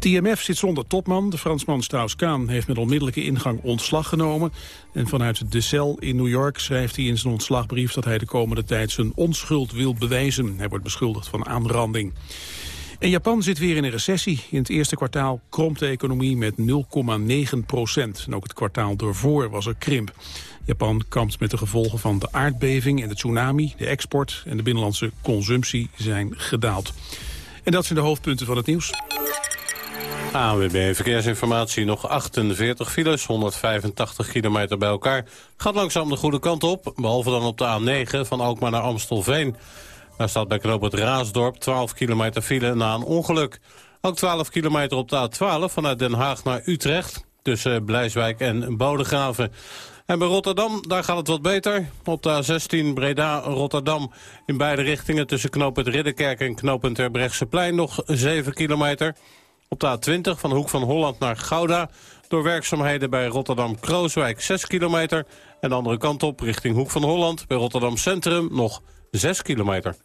Het IMF zit zonder topman. De Fransman Strauss-Kaan heeft met onmiddellijke ingang ontslag genomen. En vanuit de cel in New York schrijft hij in zijn ontslagbrief... dat hij de komende tijd zijn onschuld wil bewijzen. Hij wordt beschuldigd van aanranding. En Japan zit weer in een recessie. In het eerste kwartaal kromp de economie met 0,9 procent. En ook het kwartaal ervoor was er krimp. Japan kampt met de gevolgen van de aardbeving en de tsunami. De export en de binnenlandse consumptie zijn gedaald. En dat zijn de hoofdpunten van het nieuws. ANWB Verkeersinformatie, nog 48 files, 185 kilometer bij elkaar. Gaat langzaam de goede kant op, behalve dan op de A9 van Alkmaar naar Amstelveen. Daar staat bij knoop het Raasdorp 12 kilometer file na een ongeluk. Ook 12 kilometer op de A12 vanuit Den Haag naar Utrecht, tussen Blijswijk en Bodegraven. En bij Rotterdam, daar gaat het wat beter. Op de A16 Breda-Rotterdam in beide richtingen... tussen knooppunt Ridderkerk en knooppunt Terbrechtseplein nog 7 kilometer. Op de A20 van Hoek van Holland naar Gouda... door werkzaamheden bij Rotterdam-Krooswijk 6 kilometer... en de andere kant op richting Hoek van Holland... bij Rotterdam Centrum nog 6 kilometer.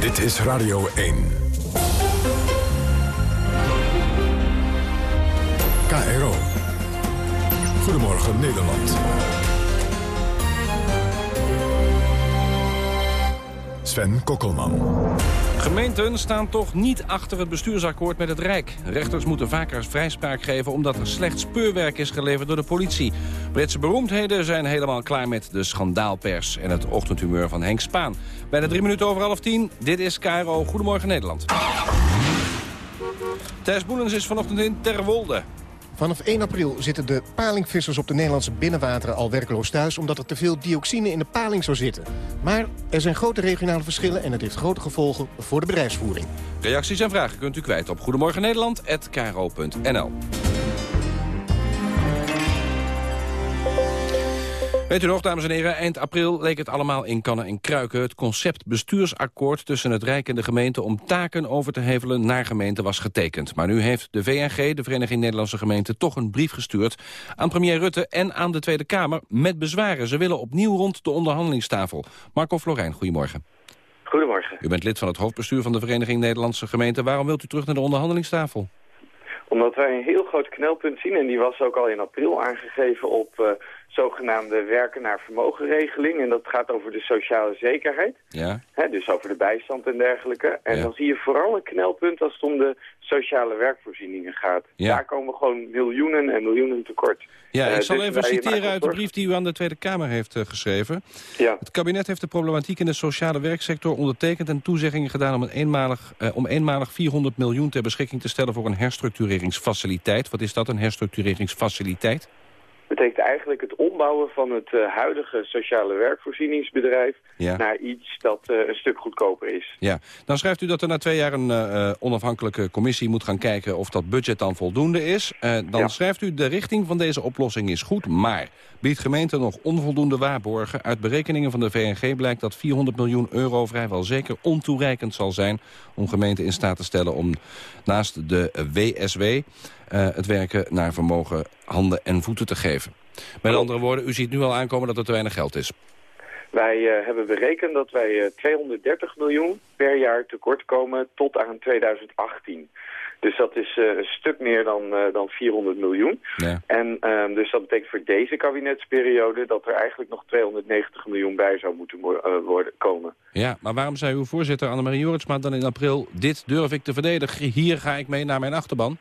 Dit is Radio 1. KRO. Goedemorgen Nederland. Sven Kokkelman. Gemeenten staan toch niet achter het bestuursakkoord met het Rijk. Rechters moeten vaker vrijspraak geven omdat er slecht speurwerk is geleverd door de politie. Britse beroemdheden zijn helemaal klaar met de schandaalpers en het ochtendhumeur van Henk Spaan. Bij de drie minuten over half tien, dit is KRO Goedemorgen Nederland. Thijs Boelens is vanochtend in Terwolde. Vanaf 1 april zitten de palingvissers op de Nederlandse binnenwateren al werkloos thuis... omdat er te veel dioxine in de paling zou zitten. Maar er zijn grote regionale verschillen en het heeft grote gevolgen voor de bedrijfsvoering. Reacties en vragen kunt u kwijt op Goedemorgen Weet u nog, dames en heren, eind april leek het allemaal in kannen en kruiken. Het concept bestuursakkoord tussen het Rijk en de gemeente... om taken over te hevelen naar gemeenten was getekend. Maar nu heeft de VNG, de Vereniging Nederlandse Gemeenten... toch een brief gestuurd aan premier Rutte en aan de Tweede Kamer... met bezwaren. Ze willen opnieuw rond de onderhandelingstafel. Marco Florijn, goedemorgen. Goedemorgen. U bent lid van het hoofdbestuur van de Vereniging Nederlandse Gemeenten. Waarom wilt u terug naar de onderhandelingstafel? Omdat wij een heel groot knelpunt zien, en die was ook al in april aangegeven op uh, zogenaamde werken naar vermogenregeling. En dat gaat over de sociale zekerheid. Ja. Hè, dus over de bijstand en dergelijke. En Ja. dan zie je vooral een knelpunt als het om de sociale werkvoorzieningen gaat. Ja. Daar komen gewoon miljoenen en miljoenen tekort. Ja, Eh, ik zal dus even citeren uit de brief die u aan de Tweede Kamer heeft eh, geschreven. Ja. Het kabinet heeft de problematiek in de sociale werksector ondertekend... en toezeggingen gedaan om, een eenmalig, eh, om eenmalig 400 miljoen ter beschikking te stellen... voor een herstructureringsfaciliteit. Wat is dat, een herstructureringsfaciliteit? Betekent eigenlijk het ombouwen van het eh, huidige sociale werkvoorzieningsbedrijf... Ja. naar iets dat eh, een stuk goedkoper is. Ja, dan schrijft u dat er na twee jaar een eh, onafhankelijke commissie moet gaan kijken of dat budget dan voldoende is. Dan Ja. schrijft u de richting van deze oplossing is goed, maar biedt gemeente nog onvoldoende waarborgen. Uit berekeningen van de VNG blijkt dat 400 miljoen euro vrijwel zeker ontoereikend zal zijn om gemeenten in staat te stellen om naast de WSW het werken naar vermogen handen en voeten te geven. Met andere woorden, u ziet nu al aankomen dat er te weinig geld is. Wij uh, hebben berekend dat wij uh, 230 miljoen per jaar tekort komen tot aan 2018. Dus dat is uh, een stuk meer dan, dan 400 miljoen. Ja. En uh, dus dat betekent voor deze kabinetsperiode dat er eigenlijk nog 290 miljoen bij zou moeten worden, komen. Ja, maar waarom zei uw voorzitter Annemarie Joritsma dan in april... dit durf ik te verdedigen, hier ga ik mee naar mijn achterban?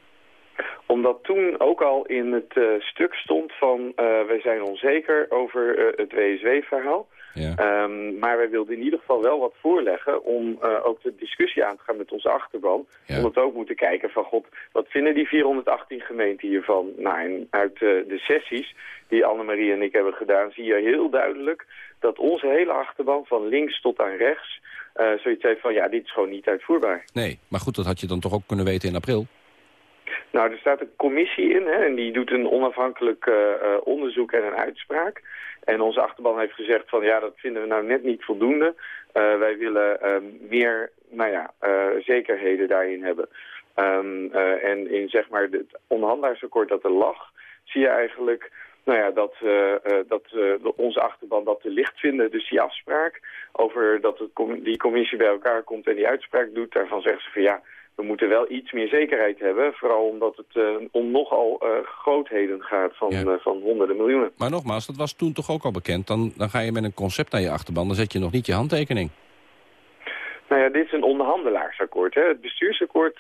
Omdat toen ook al in het uh, stuk stond van uh, wij zijn onzeker over uh, het WSW-verhaal. Ja. Um, maar wij wilden in ieder geval wel wat voorleggen om uh, ook de discussie aan te gaan met onze achterban. Ja. Omdat we ook moeten kijken van god, wat vinden die 418 gemeenten hiervan? Nou, en uit uh, de sessies die Annemarie en ik hebben gedaan, zie je heel duidelijk dat onze hele achterban van links tot aan rechts uh, zoiets heeft van ja, dit is gewoon niet uitvoerbaar. Nee, maar goed, dat had je dan toch ook kunnen weten in april? Nou, er staat een commissie in hè, en die doet een onafhankelijk uh, uh, onderzoek en een uitspraak. En onze achterban heeft gezegd van ja, dat vinden we nou net niet voldoende. Uh, wij willen uh, meer nou ja, uh, zekerheden daarin hebben. Um, en in zeg maar het onderhandelaarsakkoord dat er lag, zie je eigenlijk nou ja, dat, dat onze achterban dat te licht vinden. Dus die afspraak over dat die commissie bij elkaar komt en die uitspraak doet, daarvan zeggen ze van ja, we moeten wel iets meer zekerheid hebben. Vooral omdat het uh, om nogal uh, grootheden gaat van, ja. uh, van honderden miljoenen. Maar nogmaals, dat was toen toch ook al bekend. Dan, dan ga je met een concept naar je achterban, dan zet je nog niet je handtekening. Nou ja, dit is een onderhandelaarsakkoord. Hè. Het bestuursakkoord,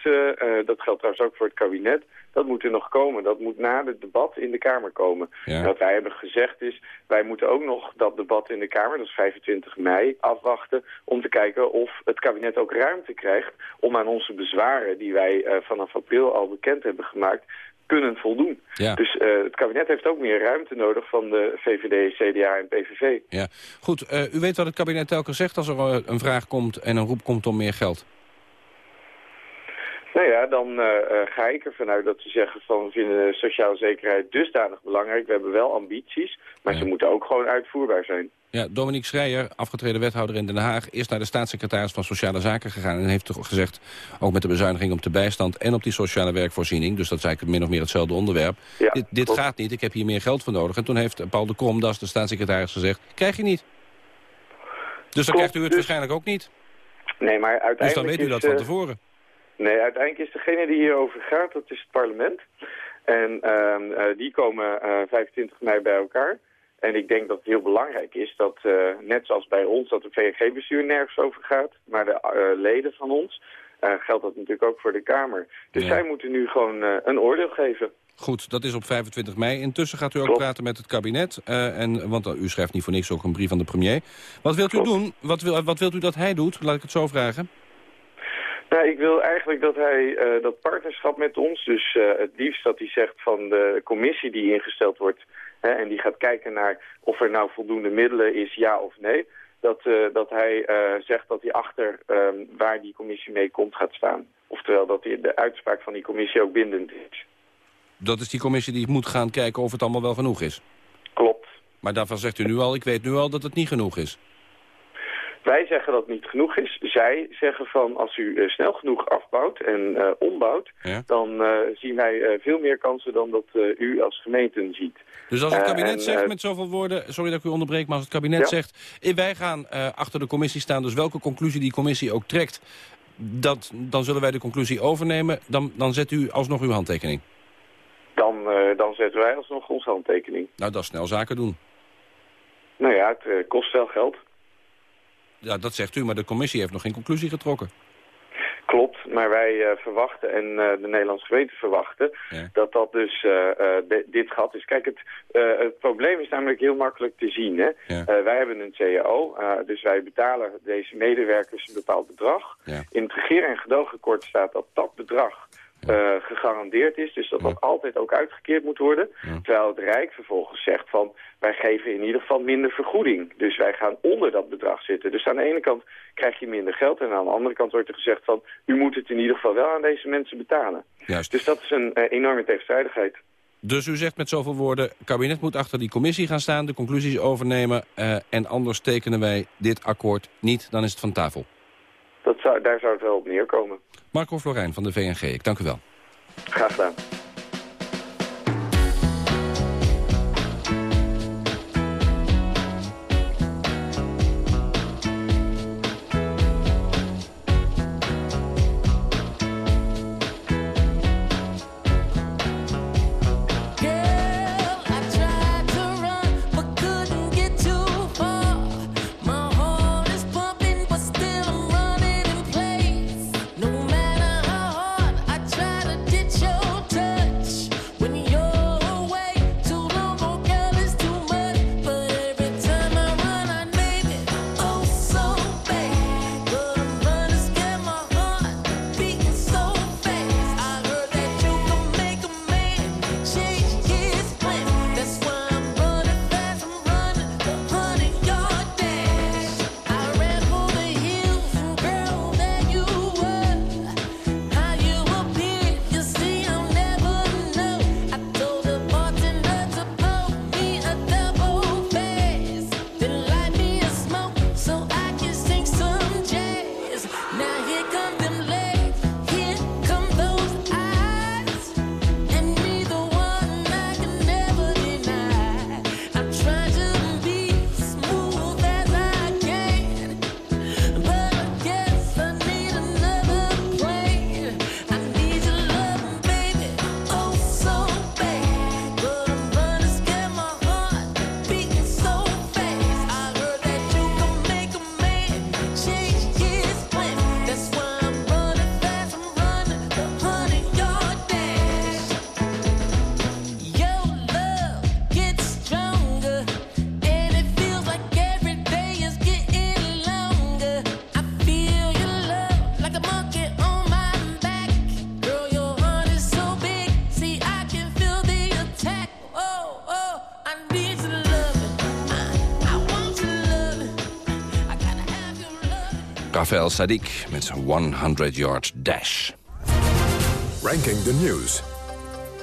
dat geldt trouwens ook voor het kabinet, dat moet er nog komen. Dat moet na het debat in de Kamer komen. Ja. Wat wij hebben gezegd is, wij moeten ook nog dat debat in de Kamer, dat is 25 mei, afwachten om te kijken of het kabinet ook ruimte krijgt om aan onze bezwaren die wij uh, vanaf april al bekend hebben gemaakt, kunnen voldoen. Ja. Dus uh, het kabinet heeft ook meer ruimte nodig van de VVD, CDA en PVV. Ja, goed. Uh, u weet wat het kabinet telkens zegt als er een vraag komt en een roep komt om meer geld. Nou ja, dan uh, uh, ga ik ervan uit dat ze zeggen van we vinden sociale zekerheid dusdanig belangrijk. We hebben wel ambities, maar Ja. ze moeten ook gewoon uitvoerbaar zijn. Ja, Dominique Schreier, afgetreden wethouder in Den Haag... is naar de staatssecretaris van Sociale Zaken gegaan... en heeft toch gezegd, ook met de bezuiniging op de bijstand... en op die sociale werkvoorziening, dus dat is eigenlijk min of meer hetzelfde onderwerp... Ja, dit, dit gaat niet, ik heb hier meer geld voor nodig. En toen heeft Paul de Kromdas, de staatssecretaris, gezegd... krijg je niet. Dus dan Klopt, krijgt u het dus- waarschijnlijk ook niet. Nee, maar uiteindelijk Dus dan weet u is, dat van eh, tevoren. Nee, uiteindelijk is degene die hierover gaat, dat is het parlement. En ehm, eh, die komen eh, 25 mei bij elkaar. En ik denk dat het heel belangrijk is dat, eh, net zoals bij ons, dat het VNG-bestuur nergens over gaat. Maar de eh, leden van ons, eh, geldt dat natuurlijk ook voor de Kamer. Dus Ja. zij moeten nu gewoon eh, een oordeel geven. Goed, dat is op 25 mei. Intussen gaat u ook Klopt. praten met het kabinet. eh, en, want u schrijft niet voor niks ook een brief aan de premier. Wat wilt u doen? Wat, wil, wat wilt u dat hij doet? Laat ik het zo vragen. Nou, ik wil eigenlijk dat hij eh, dat partnerschap met ons, dus eh, het liefst dat hij zegt van de commissie die ingesteld wordt, hè, en die gaat kijken naar of er nou voldoende middelen is, ja of nee, dat, eh, dat hij zegt dat hij achter ehm, waar die commissie mee komt gaat staan. Oftewel dat die, de uitspraak van die commissie ook bindend is. Dat is die commissie die moet gaan kijken of het allemaal wel genoeg is. Klopt. Maar daarvan zegt u nu al, ik weet nu al dat het niet genoeg is. Wij zeggen dat het niet genoeg is. Zij zeggen van als u eh, snel genoeg afbouwt en eh, ombouwt, Ja. dan eh, zien wij veel meer kansen dan dat u als gemeente ziet. Dus als het kabinet en, zegt met zoveel woorden... Sorry dat ik u onderbreek, maar als het kabinet Ja. zegt... wij gaan achter de commissie staan, dus welke conclusie die commissie ook trekt... Dat, dan zullen wij de conclusie overnemen. Dan, dan zet u alsnog uw handtekening. dan, dan zetten wij alsnog onze handtekening. Nou, dat is snel zaken doen. Nou ja, het kost wel geld. Ja, dat zegt u, maar de commissie heeft nog geen conclusie getrokken. Klopt, maar wij eh, verwachten en eh, de Nederlandse gemeente verwachten Ja. dat dat dus eh, de- dit gat is. Kijk, het, het probleem is namelijk heel makkelijk te zien. Hè? Ja. Wij hebben een CAO, dus wij betalen deze medewerkers een bepaald bedrag. Ja. In het regeer- en gedoogakkoord staat dat dat bedrag eh, gegarandeerd is. Dus dat dat altijd ook uitgekeerd moet worden. Terwijl het Rijk vervolgens zegt van wij geven in ieder geval minder vergoeding. Dus wij gaan onder dat bedrag zitten. Dus aan de ene kant krijg je minder geld en aan de andere kant wordt er gezegd van u moet het in ieder geval wel aan deze mensen betalen. Juist. Dus dat is een eh, enorme tegenstrijdigheid. Dus u zegt met zoveel woorden... het kabinet moet achter die commissie gaan staan, de conclusies overnemen... eh, en anders tekenen wij dit akkoord niet, dan is het van tafel. Dat zou, daar zou het wel op neerkomen. Marco Florijn van de VNG, ik dank u wel. Graag gedaan. Rafael Sadiq met 100 Yard Dash. Ranking the News.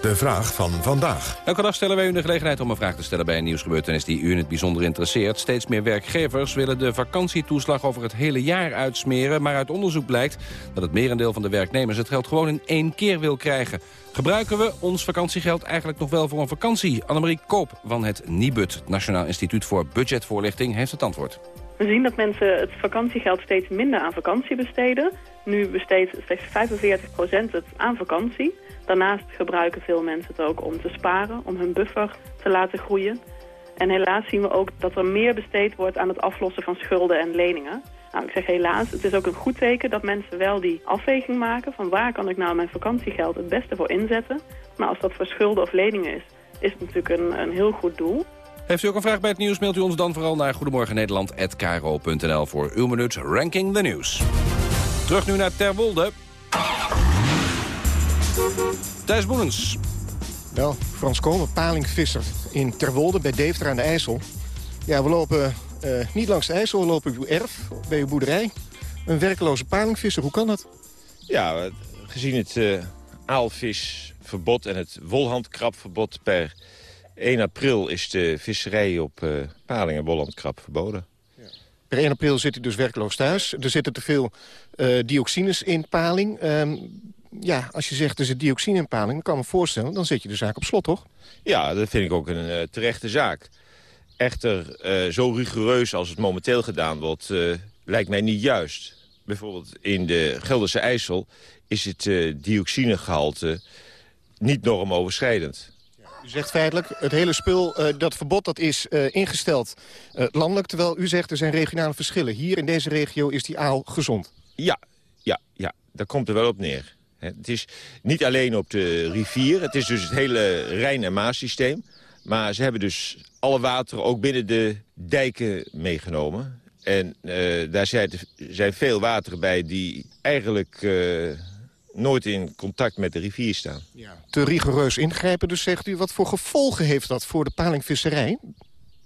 De vraag van vandaag. Elke dag stellen wij u de gelegenheid om een vraag te stellen bij een nieuwsgebeurtenis die u in het bijzonder interesseert. Steeds meer werkgevers willen de vakantietoeslag over het hele jaar uitsmeren. Maar uit onderzoek blijkt dat het merendeel van de werknemers het geld gewoon in één keer wil krijgen. Gebruiken we ons vakantiegeld eigenlijk nog wel voor een vakantie? Annemarie Koop van het NIBUD, Nationaal Instituut voor Budgetvoorlichting, heeft het antwoord. We zien dat mensen het vakantiegeld steeds minder aan vakantie besteden. Nu besteedt slechts 45% het aan vakantie. Daarnaast gebruiken veel mensen het ook om te sparen, om hun buffer te laten groeien. En helaas zien we ook dat er meer besteed wordt aan het aflossen van schulden en leningen. Nou, ik zeg helaas, het is ook een goed teken dat mensen wel die afweging maken... van waar kan ik nou mijn vakantiegeld het beste voor inzetten. Maar als dat voor schulden of leningen is, is het natuurlijk een, een heel goed doel. Heeft u ook een vraag bij het nieuws, mailt u ons dan vooral naar Goedemorgen Nederland@kro.nl voor uw minuut Ranking the News. Terug nu naar Terwolde. Thijs Boenens. Wel, Frans Komen, palingvisser in Terwolde bij Deventer aan de IJssel. Ja, we lopen uh, niet langs de IJssel, we lopen op uw erf, bij uw boerderij. Een werkeloze palingvisser, hoe kan dat? Ja, gezien het uh, aalvisverbod en het wolhandkrabverbod per 1 april is de visserij op uh, paling en wolhandkrab verboden. Ja. Per 1 april zit u dus werkloos thuis. Er zitten te veel uh, dioxines in paling. Um, ja, als je zegt er zit dioxine in paling, dan kan ik me voorstellen... dan zit je de zaak op slot, toch? Ja, dat vind ik ook een uh, terechte zaak. Echter, zo rigoureus als het momenteel gedaan wordt, lijkt mij niet juist. Bijvoorbeeld in de Gelderse IJssel is het dioxinegehalte niet normoverschrijdend. U zegt feitelijk, het hele spul, uh, dat verbod dat is uh, ingesteld uh, landelijk... terwijl u zegt er zijn regionale verschillen. Hier in deze regio is die aal gezond. Ja, ja, ja, daar komt er wel op neer. Het is niet alleen op de rivier, het is dus het hele Rijn- en Maas-systeem. Maar ze hebben dus alle water ook binnen de dijken meegenomen. En daar zijn, zijn, veel wateren bij die eigenlijk nooit in contact met de rivier staan. Ja. Te rigoureus ingrijpen, dus zegt u. Wat voor gevolgen heeft dat voor de palingvisserij?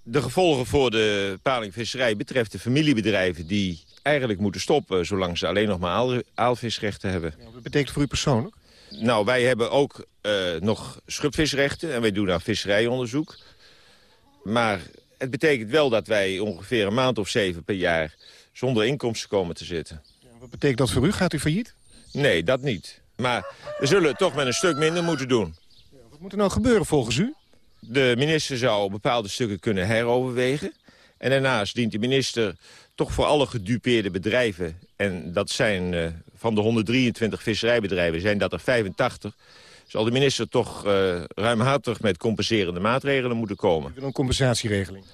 De gevolgen voor de palingvisserij betreft de familiebedrijven... die eigenlijk moeten stoppen zolang ze alleen nog maar aal, aalvisrechten hebben. Ja, wat betekent voor u persoonlijk? Nou, wij hebben ook uh, nog schubvisrechten en wij doen aan visserijonderzoek. Maar het betekent wel dat wij ongeveer een maand of zeven per jaar... zonder inkomsten komen te zitten. Ja, wat betekent dat voor u? Gaat u failliet? Nee, dat niet. Maar we zullen het toch met een stuk minder moeten doen. Ja, wat moet er nou gebeuren volgens u? De minister zou bepaalde stukken kunnen heroverwegen. En daarnaast dient de minister toch voor alle gedupeerde bedrijven... en dat zijn uh, van de 123 visserijbedrijven zijn dat er 85... zal de minister toch uh, ruimhartig met compenserende maatregelen moeten komen. U wil een compensatieregeling?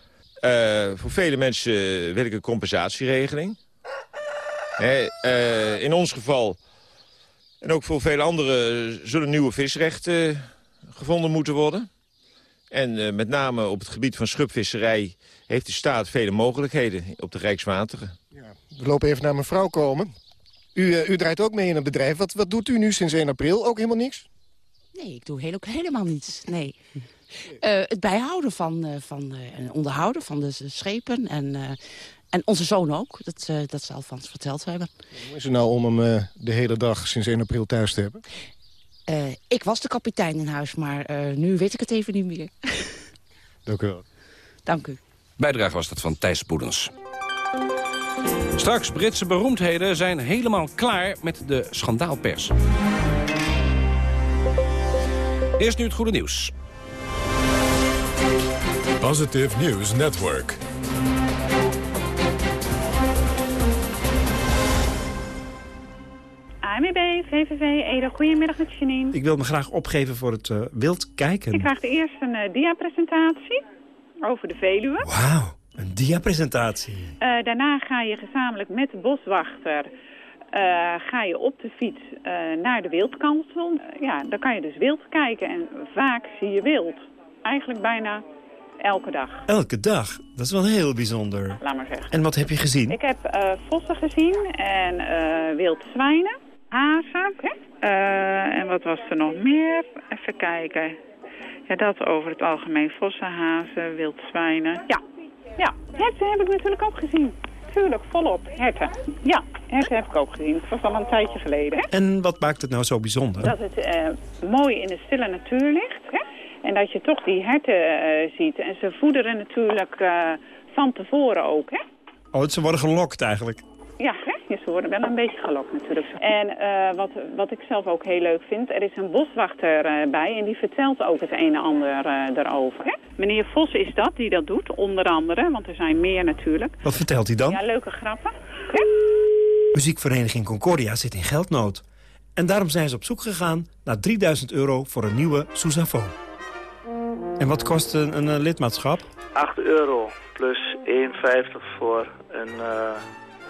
Uh, voor vele mensen wil ik een compensatieregeling. In ons geval en ook voor veel anderen zullen nieuwe visrechten gevonden moeten worden. En uh, met name op het gebied van schubvisserij heeft de staat vele mogelijkheden op de Rijkswateren. Ja, we lopen even naar mevrouw komen. U, uh, u draait ook mee in het bedrijf. Wat, wat doet u nu sinds 1 april? Ook helemaal niks? Nee, ik doe heel, helemaal niets. Nee. Uh, het bijhouden van, van en onderhouden van de schepen en en onze zoon ook, dat, uh, dat zal Alfons verteld hebben. Hoe is het nou om hem uh, de hele dag sinds 1 april thuis te hebben? Uh, ik was de kapitein in huis, maar nu weet ik het even niet meer. <laughs> Dank u wel. Dank u. Bijdrage was dat van Thijs Boedens. Straks, Britse beroemdheden zijn helemaal klaar met de schandaalpers. Eerst nu het goede nieuws. Positive News Network. AMB, VVV, Ede. Goedemiddag met Janine. Ik wil me graag opgeven voor het uh, wild kijken. Ik krijg eerst een uh, diapresentatie over de Veluwe. Wauw, een diapresentatie. Uh, daarna ga je gezamenlijk met de boswachter ga je op de fiets naar de wildkansel. ja, dan kan je dus wild kijken en vaak zie je wild. Eigenlijk bijna elke dag. Elke dag? Dat is wel heel bijzonder. Laat maar zeggen. En wat heb je gezien? Ik heb vossen gezien en wild zwijnen hazen. Uh, en wat was er nog meer? Even kijken. Ja, dat over het algemeen. Vossen, hazen, wildzwijnen. Ja, ja. herten heb ik natuurlijk ook gezien. Tuurlijk, volop. Herten. Ja, Herten heb ik ook gezien. Het was al een tijdje geleden. Hè? En wat maakt het nou zo bijzonder? Dat het eh, mooi in de stille natuur ligt. Hè? En dat je toch die herten eh, ziet. En ze voederen natuurlijk eh, van tevoren ook. Hè? Oh, ze worden gelokt eigenlijk. Ja, hè? Ja, ze worden wel een beetje gelokt natuurlijk. En eh, wat, wat ik zelf ook heel leuk vind, er is een boswachter eh, bij en die vertelt ook het een en ander eh, daarover. Hè? Meneer Vos is dat, die dat doet, onder andere, want er zijn meer natuurlijk. Wat vertelt hij dan? Ja, leuke grappen. Muziekvereniging Concordia zit in geldnood. En daarom zijn ze op zoek gegaan naar 3000 euro voor een nieuwe sousaphone. En wat kost een, een lidmaatschap? 8 euro plus 1,50 voor een eh,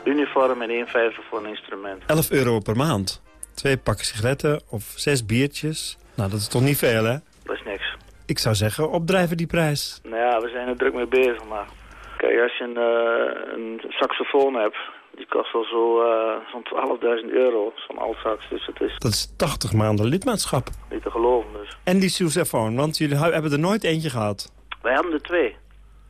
uniform en 1,50 voor een instrument. 11 euro per maand. Twee pakken sigaretten of zes biertjes. Nou, dat is toch niet veel, hè? Dat is niks. Ik zou zeggen, opdrijven die prijs. Nou ja, we zijn er druk mee bezig, maar... Kijk, als je een, eh, een saxofoon hebt, die kost wel zo, eh, zo'n 12.000 euro, zo'n altsax. Dus het is Dat is 80 maanden lidmaatschap. niet te geloven. Dus. En die sousaphone, want jullie hebben er nooit eentje gehad. Wij hebben er twee.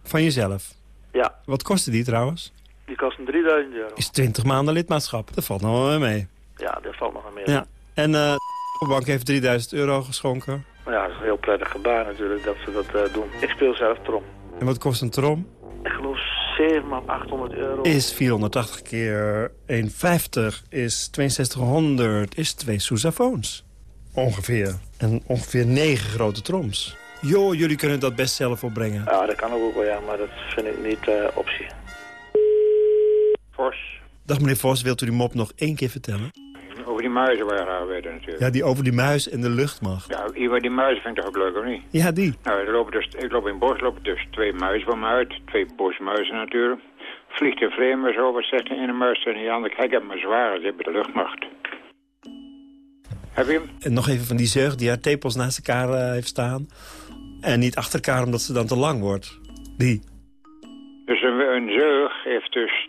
Van jezelf. Ja, Wat kostte die trouwens? Die kosten 3000 euro. Is 20 maanden lidmaatschap. Dat valt nog wel mee. Ja, daar valt nog een meer. Ja. En eh de bank heeft 3000 euro geschonken. Ja, dat is een heel prettig gebaar natuurlijk dat ze dat eh, doen. Ik speel zelf trom. En wat kost een trom? Ik geloof 7 of 800 euro. Is 480 keer 1,50 is 6200 is twee sousaphones. Ongeveer. En ongeveer 9 grote troms. Jo, jullie kunnen dat best zelf opbrengen. Ja, dat kan ook wel, ja, maar dat vind ik niet eh, optie. Vos, Dag meneer Vos, wilt u die mop nog één keer vertellen? over die muizen waar graag weten natuurlijk. Ja, die over die muis en de luchtmacht. Ja, die muizen vind ik toch ook leuk, of niet? Ja, die. Nou, er lopen dus, ik loop in het bos, lopen dus twee muizen van me uit. Twee bosmuizen natuurlijk. Vliegt een vreemde zo, wat zegt de ene muis en die andere. Kijk, ik heb mijn zware, ze hebben de luchtmacht. Heb je hem? En nog even van die zeug die haar tepels naast elkaar eh, heeft staan. En niet achter elkaar omdat ze dan te lang wordt. Die. Dus een, een zeug heeft dus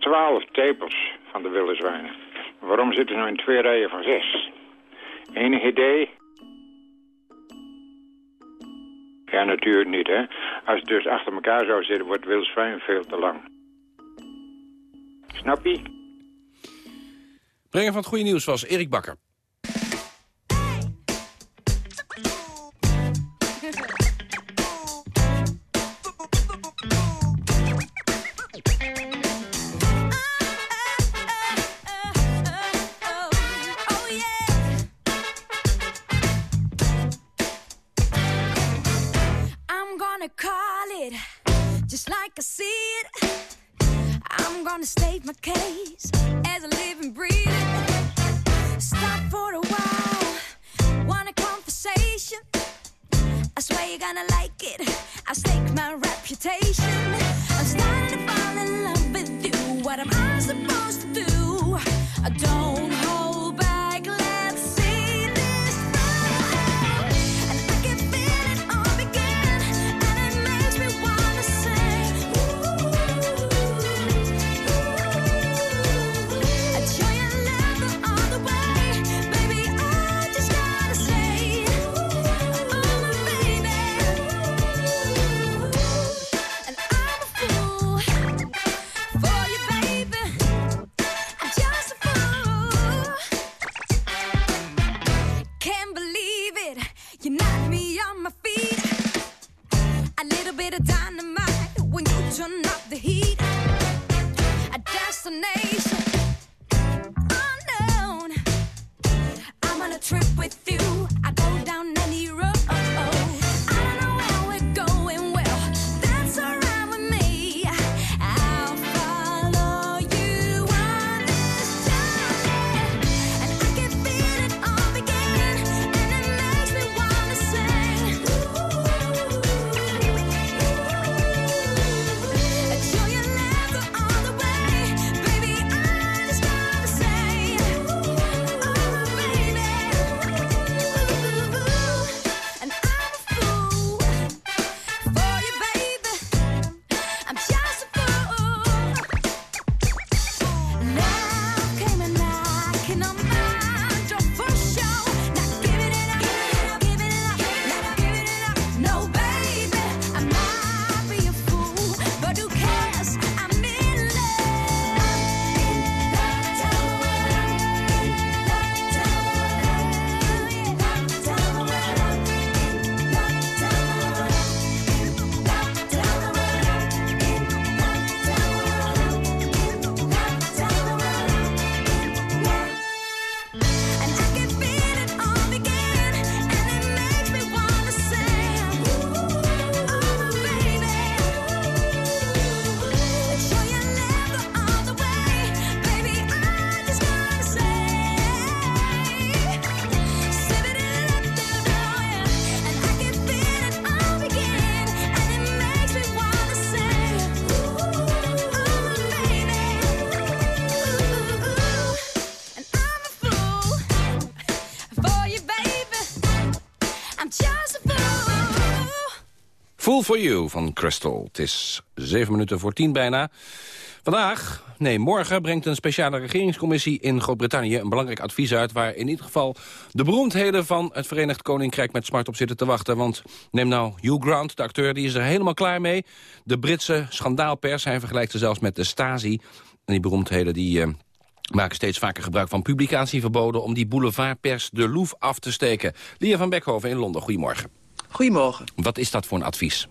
twaalf tepels van de wilde zwijnen. Waarom zitten ze nou in twee rijen van zes? Enig idee? Ja, natuurlijk niet, hè. Als het dus achter elkaar zou zitten, wordt wild zwijn veel te lang. Snap je? Brenger van het goede nieuws was Erik Bakker. Fool for You van Crystal. Het is zeven minuten voor tien bijna. Vandaag, nee, morgen brengt een speciale regeringscommissie in Groot-Brittannië een belangrijk advies uit waar in ieder geval de beroemdheden van het Verenigd Koninkrijk met smart op zitten te wachten. Want neem nou Hugh Grant, de acteur, die is er helemaal klaar mee. De Britse schandaalpers, hij vergelijkt ze zelfs met de Stasi. En die beroemdheden die... Uh, maken steeds vaker gebruik van publicatieverboden... om die boulevardpers de Louvre af te steken. Lia van Beckhoven in Londen, goedemorgen. Goedemorgen. Wat is dat voor een advies?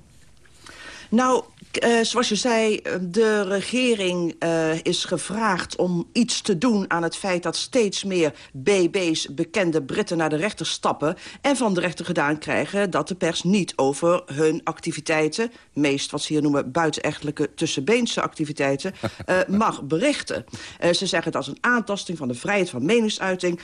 Nou, uh, zoals je zei, de regering uh, is gevraagd om iets te doen aan het feit dat steeds meer BB's, bekende Britten, naar de rechter stappen en van de rechter gedaan krijgen dat de pers niet over hun activiteiten, meest wat ze hier noemen buitenechtelijke tussenbeense activiteiten, uh, <laughs> mag berichten. ze zeggen dat is een aantasting van de vrijheid van meningsuiting,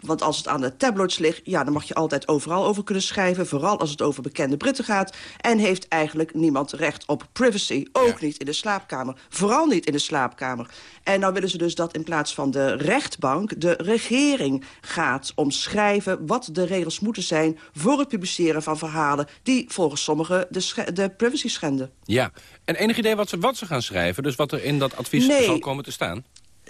want als het aan de tabloids ligt, ja, dan mag je altijd overal over kunnen schrijven, vooral als het over bekende Britten gaat, en heeft eigenlijk niemand recht op privacy. Ook niet in de slaapkamer. Vooral niet in de slaapkamer. En nou willen ze dus dat in plaats van de rechtbank... de regering gaat omschrijven wat de regels moeten zijn... voor het publiceren van verhalen... die volgens sommigen de, de privacy schenden. Ja, en enig idee wat ze, wat ze gaan schrijven? Dus wat er in dat advies nee. zal komen te staan?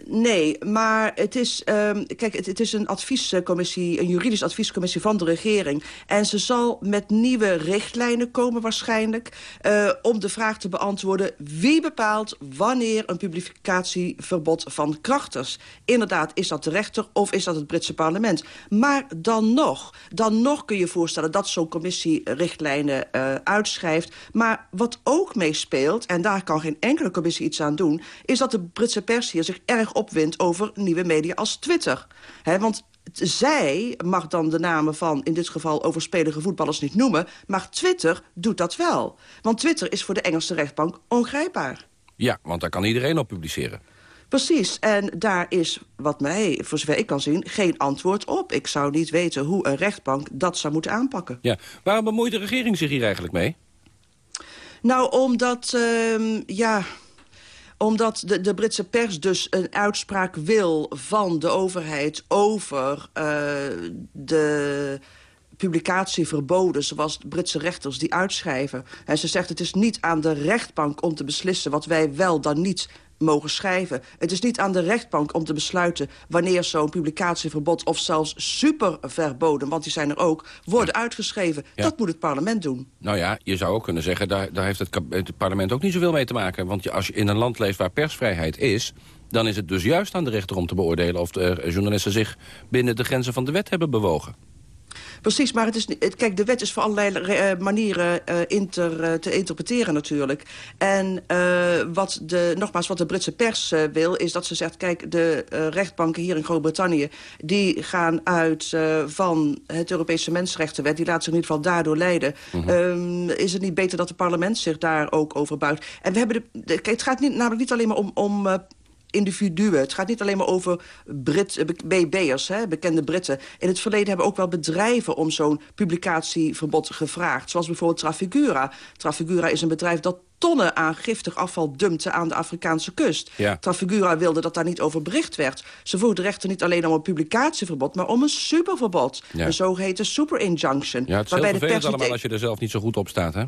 Nee, maar het is, um, kijk, het, is een adviescommissie, een juridisch adviescommissie van de regering. En ze zal met nieuwe richtlijnen komen waarschijnlijk... Uh, om de vraag te beantwoorden wie bepaalt wanneer een publicatieverbod van kracht is. Inderdaad, is dat de rechter of is dat het Britse parlement? Maar dan nog, dan nog kun je voorstellen dat zo'n commissie richtlijnen uh, uitschrijft. Maar wat ook meespeelt, en daar kan geen enkele commissie iets aan doen... is dat de Britse pers hier zich erg opwindt over nieuwe media als Twitter. He, want zij mag dan de namen van, in dit geval overspelige voetballers niet noemen... maar Twitter doet dat wel. Want Twitter is voor de Engelse rechtbank ongrijpbaar. Ja, want daar kan iedereen op publiceren. Precies, en daar is, wat mij, voor zover ik kan zien, geen antwoord op. Ik zou niet weten hoe een rechtbank dat zou moeten aanpakken. Ja, waarom bemoeit de regering zich hier eigenlijk mee? Nou, omdat, uh, ja, omdat de, de Britse pers dus een uitspraak wil van de overheid over uh, de publicatieverboden, zoals Britse rechters die uitschrijven. En ze zegt het is niet aan de rechtbank om te beslissen wat wij wel dan niet mogen schrijven. Het is niet aan de rechtbank om te besluiten... wanneer zo'n publicatieverbod of zelfs superverboden... want die zijn er ook, worden uitgeschreven. Dat moet het parlement doen. Nou ja, je zou ook kunnen zeggen... daar, daar heeft het, het, parlement ook niet zoveel mee te maken. Want als je in een land leeft waar persvrijheid is... dan is het dus juist aan de rechter om te beoordelen... of de journalisten zich binnen de grenzen van de wet hebben bewogen. Precies, maar het is, kijk, de wet is voor allerlei uh, manieren uh, inter, uh, te interpreteren natuurlijk. En wat de, nogmaals, wat de Britse pers wil, is dat ze zegt... kijk, de rechtbanken hier in Groot-Brittannië... die gaan uit van het Europese Mensenrechtenwet. Die laten zich in ieder geval daardoor leiden. Mm -hmm. um, is het niet beter dat het parlement zich daar ook over buigt? En we hebben de, de kijk, het gaat niet, namelijk niet alleen maar om... om individuen. Het gaat niet alleen maar over Brit, BB'ers, bekende Britten. In het verleden hebben ook wel bedrijven om zo'n publicatieverbod gevraagd. Zoals bijvoorbeeld Trafigura. Trafigura is een bedrijf dat tonnen aan giftig afval dumpte aan de Afrikaanse kust. Ja. Trafigura wilde dat daar niet over bericht werd. Ze vroeg de rechter niet alleen om een publicatieverbod... maar om een superverbod. Ja. Een zogeheten super injunction. Ja, het is waarbij heel allemaal als je er zelf niet zo goed op staat, hè?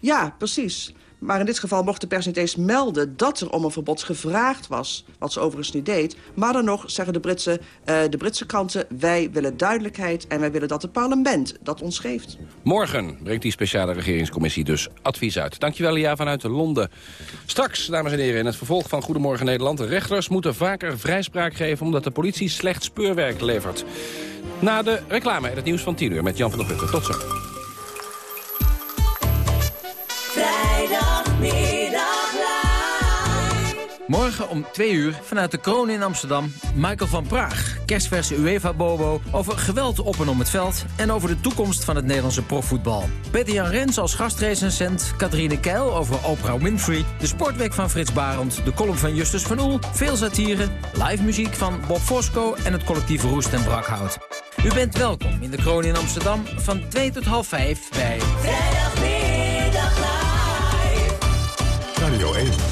Ja, precies. Maar in dit geval mocht de pers niet eens melden dat er om een verbod gevraagd was. Wat ze overigens niet deed. Maar dan nog zeggen de Britse, uh, de Britse kranten... wij willen duidelijkheid en wij willen dat het parlement dat ons geeft. Morgen brengt die speciale regeringscommissie dus advies uit. Dankjewel, Lia, vanuit Londen. Straks, dames en heren, in het vervolg van Goedemorgen Nederland... de rechters moeten vaker vrijspraak geven... omdat de politie slecht speurwerk levert. Na de reclame en het nieuws van 10 uur met Jan van der Putten. Tot zo. Morgen om 2 uur vanuit de Kroon in Amsterdam... Michael van Praag, kerstverse UEFA-bobo... over geweld op en om het veld... en over de toekomst van het Nederlandse profvoetbal. Peter-Jan Rens als gastrecensent... Katrine Keil over Oprah Winfrey... de sportweek van Frits Barend... de column van Justus van Oel... veel satire, live muziek van Bob Fosco... en het collectief Roest en Brakhout. U bent welkom in de Kroon in Amsterdam... van 2 tot half 5 bij... Vrijdagmiddag live. Radio 1.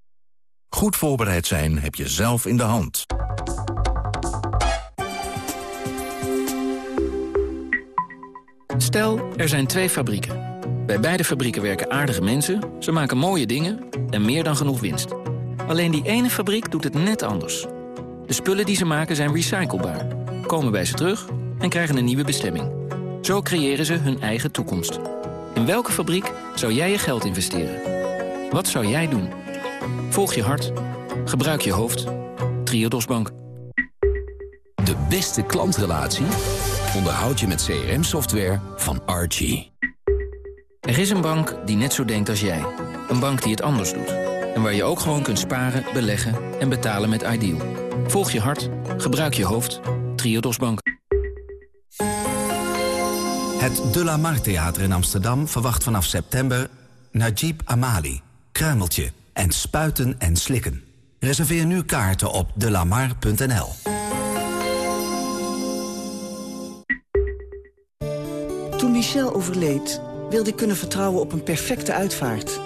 Goed voorbereid zijn heb je zelf in de hand. Stel, er zijn twee fabrieken. Bij beide fabrieken werken aardige mensen, ze maken mooie dingen en meer dan genoeg winst. Alleen die ene fabriek doet het net anders. De spullen die ze maken zijn recyclebaar, komen bij ze terug en krijgen een nieuwe bestemming. Zo creëren ze hun eigen toekomst. In welke fabriek zou jij je geld investeren? Wat zou jij doen? Volg je hart. Gebruik je hoofd. Triodos Bank. De beste klantrelatie onderhoud je met CRM-software van Archie. Er is een bank die net zo denkt als jij. Een bank die het anders doet. En waar je ook gewoon kunt sparen, beleggen en betalen met Ideal. Volg je hart. Gebruik je hoofd. Triodos Bank. Het De La Mar Theater in Amsterdam verwacht vanaf september... Najib Amali, Kruimeltje en Spuiten en Slikken. Reserveer nu kaarten op delamar.nl. Toen Michel overleed, wilde ik kunnen vertrouwen op een perfecte uitvaart.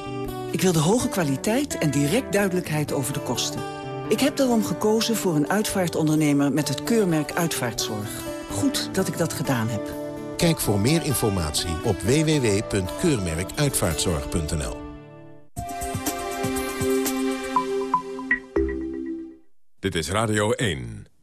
Ik wilde hoge kwaliteit en direct duidelijkheid over de kosten. Ik heb daarom gekozen voor een uitvaartondernemer met het keurmerk Uitvaartzorg. Goed dat ik dat gedaan heb. Kijk voor meer informatie op www.keurmerkuitvaartzorg.nl Dit is Radio 1.